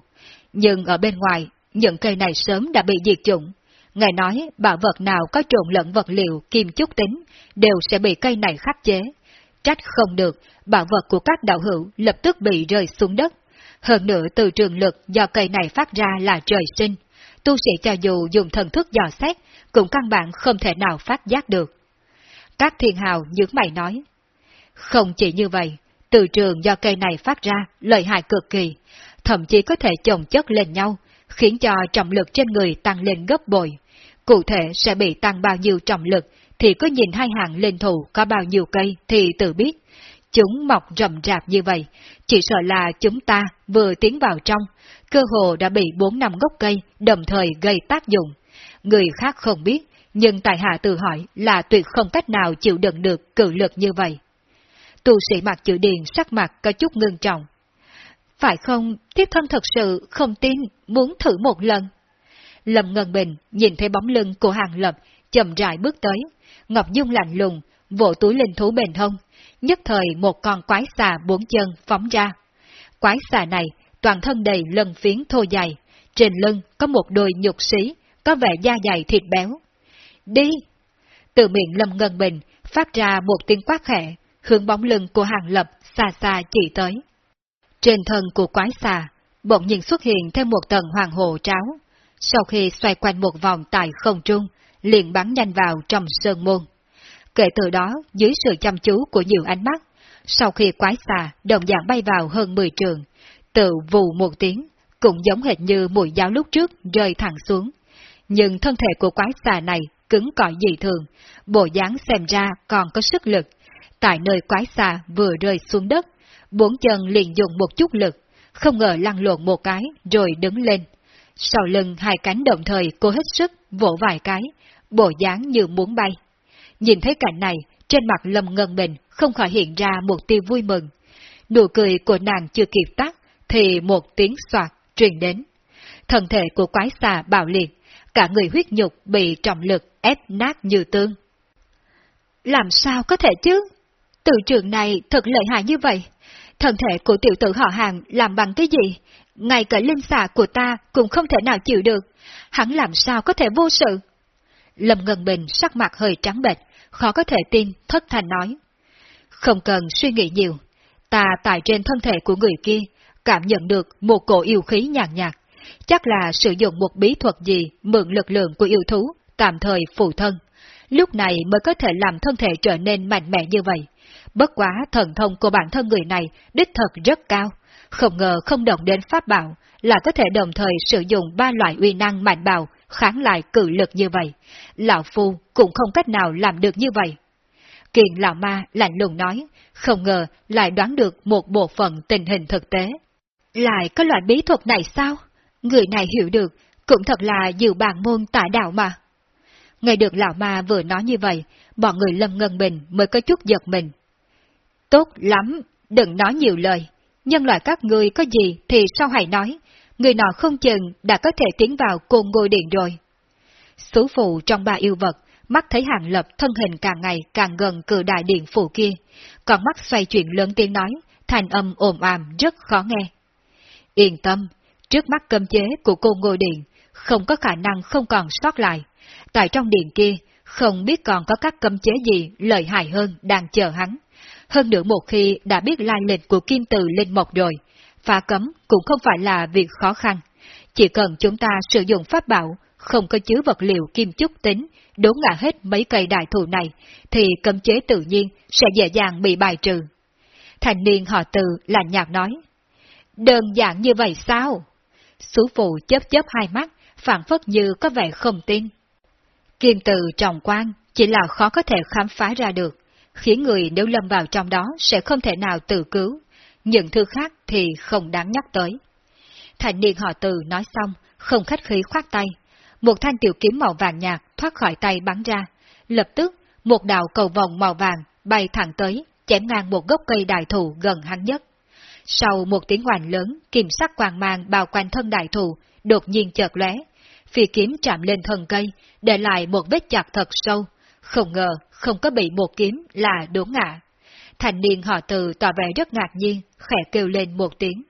Nhưng ở bên ngoài, những cây này sớm đã bị diệt chủng. Ngài nói bảo vật nào có trộn lẫn vật liệu kim chút tính, đều sẽ bị cây này khắc chế. Trách không được, bảo vật của các đạo hữu lập tức bị rơi xuống đất. Hơn nữa từ trường lực do cây này phát ra là trời sinh. Tu sĩ cho dù dùng thần thức dò xét, cũng căn bản không thể nào phát giác được. Các thiên hào những mày nói. Không chỉ như vậy, từ trường do cây này phát ra lợi hại cực kỳ, thậm chí có thể chồng chất lên nhau, khiến cho trọng lực trên người tăng lên gấp bội. Cụ thể sẽ bị tăng bao nhiêu trọng lực thì cứ nhìn hai hàng lên thủ có bao nhiêu cây thì tự biết. Chúng mọc rậm rạp như vậy, chỉ sợ là chúng ta vừa tiến vào trong, cơ hồ đã bị bốn năm gốc cây đồng thời gây tác dụng. Người khác không biết, nhưng tại hạ tự hỏi là tuyệt không cách nào chịu đựng được cự lực như vậy. Tu sĩ mặt chữ điền sắc mặt có chút ngưng trọng. Phải không, thiết thân thật sự không tin, muốn thử một lần. Lâm Ngân Bình nhìn thấy bóng lưng của hàng lập, chậm rãi bước tới, Ngọc Dung lạnh lùng, vỗ túi linh thú bền hông, nhất thời một con quái xà bốn chân phóng ra. Quái xà này toàn thân đầy lân phiến thô dày, trên lưng có một đôi nhục sĩ, có vẻ da dày thịt béo. Đi! Từ miệng Lâm Ngân Bình phát ra một tiếng quát khẽ, hướng bóng lưng của hàng lập xa xa chỉ tới. Trên thân của quái xà, bỗng nhiên xuất hiện thêm một tầng hoàng hồ tráo. Sau khi xoay quanh một vòng tại không trung, liền bắn nhanh vào trong sơn môn. Kể từ đó, dưới sự chăm chú của nhiều ánh mắt, sau khi quái xà đồng dạng bay vào hơn 10 trường, tự vù một tiếng, cũng giống hệt như mũi giáo lúc trước rơi thẳng xuống. Nhưng thân thể của quái xà này cứng cỏi dị thường, bộ dáng xem ra còn có sức lực. Tại nơi quái xà vừa rơi xuống đất, bốn chân liền dùng một chút lực, không ngờ lăn lộn một cái rồi đứng lên. Sau lưng hai cánh đồng thời cô hết sức vỗ vài cái, bộ dáng như muốn bay. Nhìn thấy cảnh này, trên mặt Lâm Ngân Bình không khỏi hiện ra một tia vui mừng. Nụ cười của nàng chưa kịp tắt, thì một tiếng soạt truyền đến. Thân thể của quái xà bạo liệt, cả người huyết nhục bị trọng lực ép nát như tương. Làm sao có thể chứ? Từ trường này thật lợi hại như vậy. Thân thể của tiểu tử họ hàng làm bằng cái gì? Ngay cả linh xà của ta cũng không thể nào chịu được. Hắn làm sao có thể vô sự? Lâm Ngân Bình sắc mặt hơi trắng bệch, khó có thể tin, thất thành nói. Không cần suy nghĩ nhiều, ta tại trên thân thể của người kia, cảm nhận được một cổ yêu khí nhàn nhạt, chắc là sử dụng một bí thuật gì mượn lực lượng của yêu thú, tạm thời phụ thân. Lúc này mới có thể làm thân thể trở nên mạnh mẽ như vậy. Bất quá thần thông của bản thân người này đích thật rất cao, không ngờ không động đến pháp bảo, là có thể đồng thời sử dụng ba loại uy năng mạnh bạo kháng lại cử lực như vậy. Lão Phu cũng không cách nào làm được như vậy. Kiền Lão Ma lạnh lùng nói, không ngờ lại đoán được một bộ phận tình hình thực tế. Lại có loại bí thuật này sao? Người này hiểu được, cũng thật là dự bàn môn tả đạo mà. Nghe được Lão Ma vừa nói như vậy, bọn người Lâm Ngân Bình mới có chút giật mình. Tốt lắm, đừng nói nhiều lời. Nhân loại các người có gì thì sao hãy nói, người nọ không chừng đã có thể tiến vào côn ngôi điện rồi. Sứ phụ trong ba yêu vật, mắt thấy hàng lập thân hình càng ngày càng gần cử đại điện phủ kia, còn mắt xoay chuyển lớn tiếng nói, thành âm ồm àm rất khó nghe. Yên tâm, trước mắt cấm chế của cô ngôi điện, không có khả năng không còn sót lại. Tại trong điện kia, không biết còn có các cấm chế gì lợi hại hơn đang chờ hắn. Hơn nữa một khi đã biết lai lịch của kim từ linh mộc rồi, phá cấm cũng không phải là việc khó khăn. Chỉ cần chúng ta sử dụng pháp bảo, không có chứa vật liệu kim chúc tính, đốn ngã hết mấy cây đại thụ này, thì cấm chế tự nhiên sẽ dễ dàng bị bài trừ. Thành niên họ từ là nhạc nói. Đơn giản như vậy sao? Sú phụ chớp chớp hai mắt, phản phất như có vẻ không tin. Kim từ trọng quan chỉ là khó có thể khám phá ra được, khiến người nếu lâm vào trong đó sẽ không thể nào tự cứu, những thứ khác thì không đáng nhắc tới. Thành niên họ từ nói xong, không khách khí khoát tay. Một thanh tiểu kiếm màu vàng nhạt thoát khỏi tay bắn ra. Lập tức, một đạo cầu vòng màu vàng bay thẳng tới, chém ngang một gốc cây đại thụ gần hắn nhất. Sau một tiếng hoành lớn, kim sắc quang mang bao quanh thân đại thụ, đột nhiên chợt lóe, phi kiếm chạm lên thân cây, để lại một vết chặt thật sâu. Không ngờ, không có bị một kiếm là đốn ngã. Thành niên họ từ tỏ vẻ rất ngạc nhiên, khẽ kêu lên một tiếng.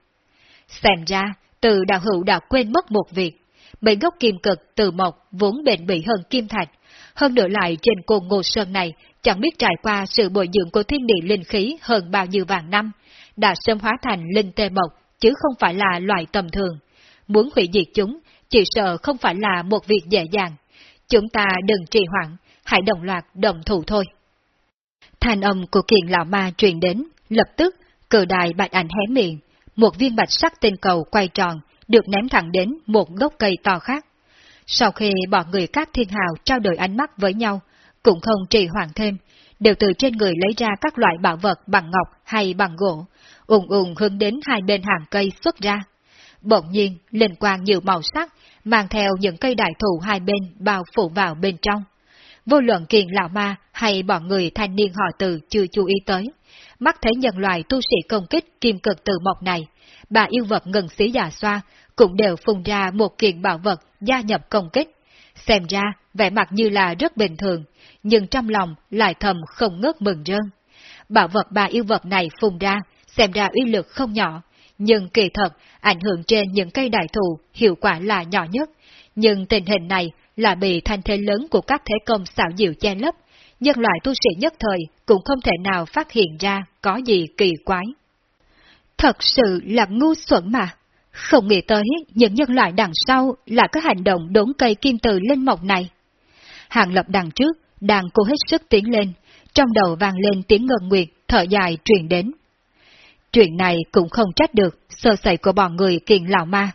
Xem ra, từ đạo hữu đã quên mất một việc. Mấy gốc kim cực từ mộc vốn bền bỉ hơn kim thạch. Hơn nữa lại trên cồn ngô sơn này, chẳng biết trải qua sự bồi dưỡng của thiên địa linh khí hơn bao nhiêu vàng năm, đã sớm hóa thành linh tê mộc, chứ không phải là loại tầm thường. Muốn hủy diệt chúng, chỉ sợ không phải là một việc dễ dàng. Chúng ta đừng trì hoãn, hãy đồng loạt đồng thủ thôi. Thanh âm của kiện lão ma truyền đến, lập tức, cử đại bạch ảnh hé miệng, một viên bạch sắc tinh cầu quay tròn, được ném thẳng đến một gốc cây to khác. Sau khi bọn người các thiên hào trao đổi ánh mắt với nhau, cũng không trì hoãn thêm, đều từ trên người lấy ra các loại bảo vật bằng ngọc hay bằng gỗ, ùng ùng hướng đến hai bên hàng cây xuất ra. Bỗng nhiên, linh quang nhiều màu sắc, mang theo những cây đại thụ hai bên bao phủ vào bên trong. Vô luận kiền lão ma hay bọn người thanh niên họ từ chưa chú ý tới. Mắt thấy nhân loại tu sĩ công kích kim cực từ mộc này, bà yêu vật ngừng xí giả xoa cũng đều phun ra một kiện bảo vật gia nhập công kích. Xem ra, vẻ mặt như là rất bình thường, nhưng trong lòng lại thầm không ngớt mừng rơn. Bảo vật bà yêu vật này phun ra, xem ra uy lực không nhỏ, nhưng kỳ thật, ảnh hưởng trên những cây đại thụ hiệu quả là nhỏ nhất. Nhưng tình hình này là bị thanh thế lớn của các thế công xảo diệu che lấp, nhân loại tu sĩ nhất thời cũng không thể nào phát hiện ra có gì kỳ quái. Thật sự là ngu xuẩn mà. Không nghĩ tới những nhân loại đằng sau là có hành động đốn cây kim từ lên mộc này. Hàng lập đằng trước, đang cố hết sức tiến lên, trong đầu vang lên tiếng ngân nguyệt, thở dài truyền đến. Chuyện này cũng không trách được sơ sẩy của bọn người kiền lão ma.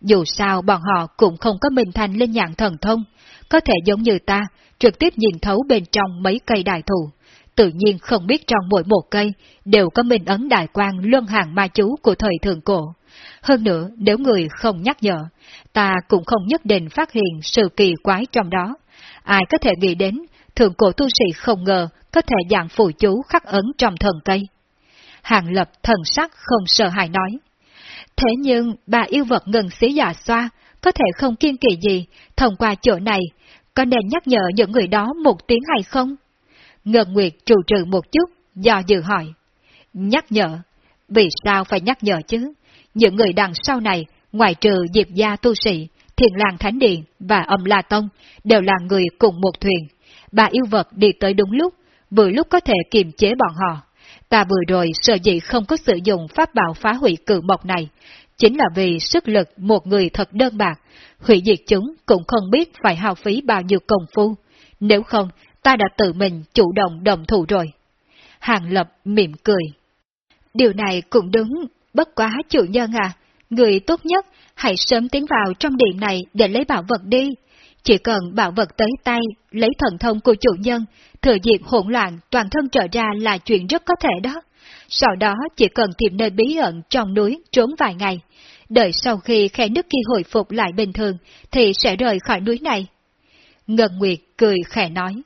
Dù sao bọn họ cũng không có minh thành lên nhạn thần thông, có thể giống như ta, trực tiếp nhìn thấu bên trong mấy cây đại thụ. Tự nhiên không biết trong mỗi một cây đều có minh ấn đại quang luân hàng ma chú của thời thượng cổ. Hơn nữa, nếu người không nhắc nhở, ta cũng không nhất định phát hiện sự kỳ quái trong đó. Ai có thể nghĩ đến, thượng cổ tu sĩ không ngờ có thể dạng phụ chú khắc ấn trong thần cây. Hàng lập thần sắc không sợ hãi nói. Thế nhưng bà yêu vật ngừng xí giả xoa, có thể không kiên kỳ gì, thông qua chỗ này, có nên nhắc nhở những người đó một tiếng hay không? Ngân Nguyệt trù trừ một chút, do dự hỏi. Nhắc nhở? Vì sao phải nhắc nhở chứ? Những người đằng sau này, ngoài trừ Diệp Gia Tu Sĩ, Thiền Làng Thánh Điện và Âm La Tông, đều là người cùng một thuyền. Bà yêu vật đi tới đúng lúc, vừa lúc có thể kiềm chế bọn họ. Ta vừa rồi sợ dĩ không có sử dụng pháp bảo phá hủy cử mộc này, chính là vì sức lực một người thật đơn bạc, hủy diệt chúng cũng không biết phải hao phí bao nhiêu công phu. Nếu không, ta đã tự mình chủ động đồng thủ rồi. Hàng Lập mỉm cười. Điều này cũng đúng, Bất quá chủ nhân à, người tốt nhất hãy sớm tiến vào trong điện này để lấy bảo vật đi. Chỉ cần bảo vật tới tay, lấy thần thông của chủ nhân, thừa dịp hỗn loạn toàn thân trở ra là chuyện rất có thể đó. Sau đó chỉ cần tìm nơi bí ẩn trong núi trốn vài ngày. Đợi sau khi khe nước kia hồi phục lại bình thường thì sẽ rời khỏi núi này. Ngân Nguyệt cười khẽ nói.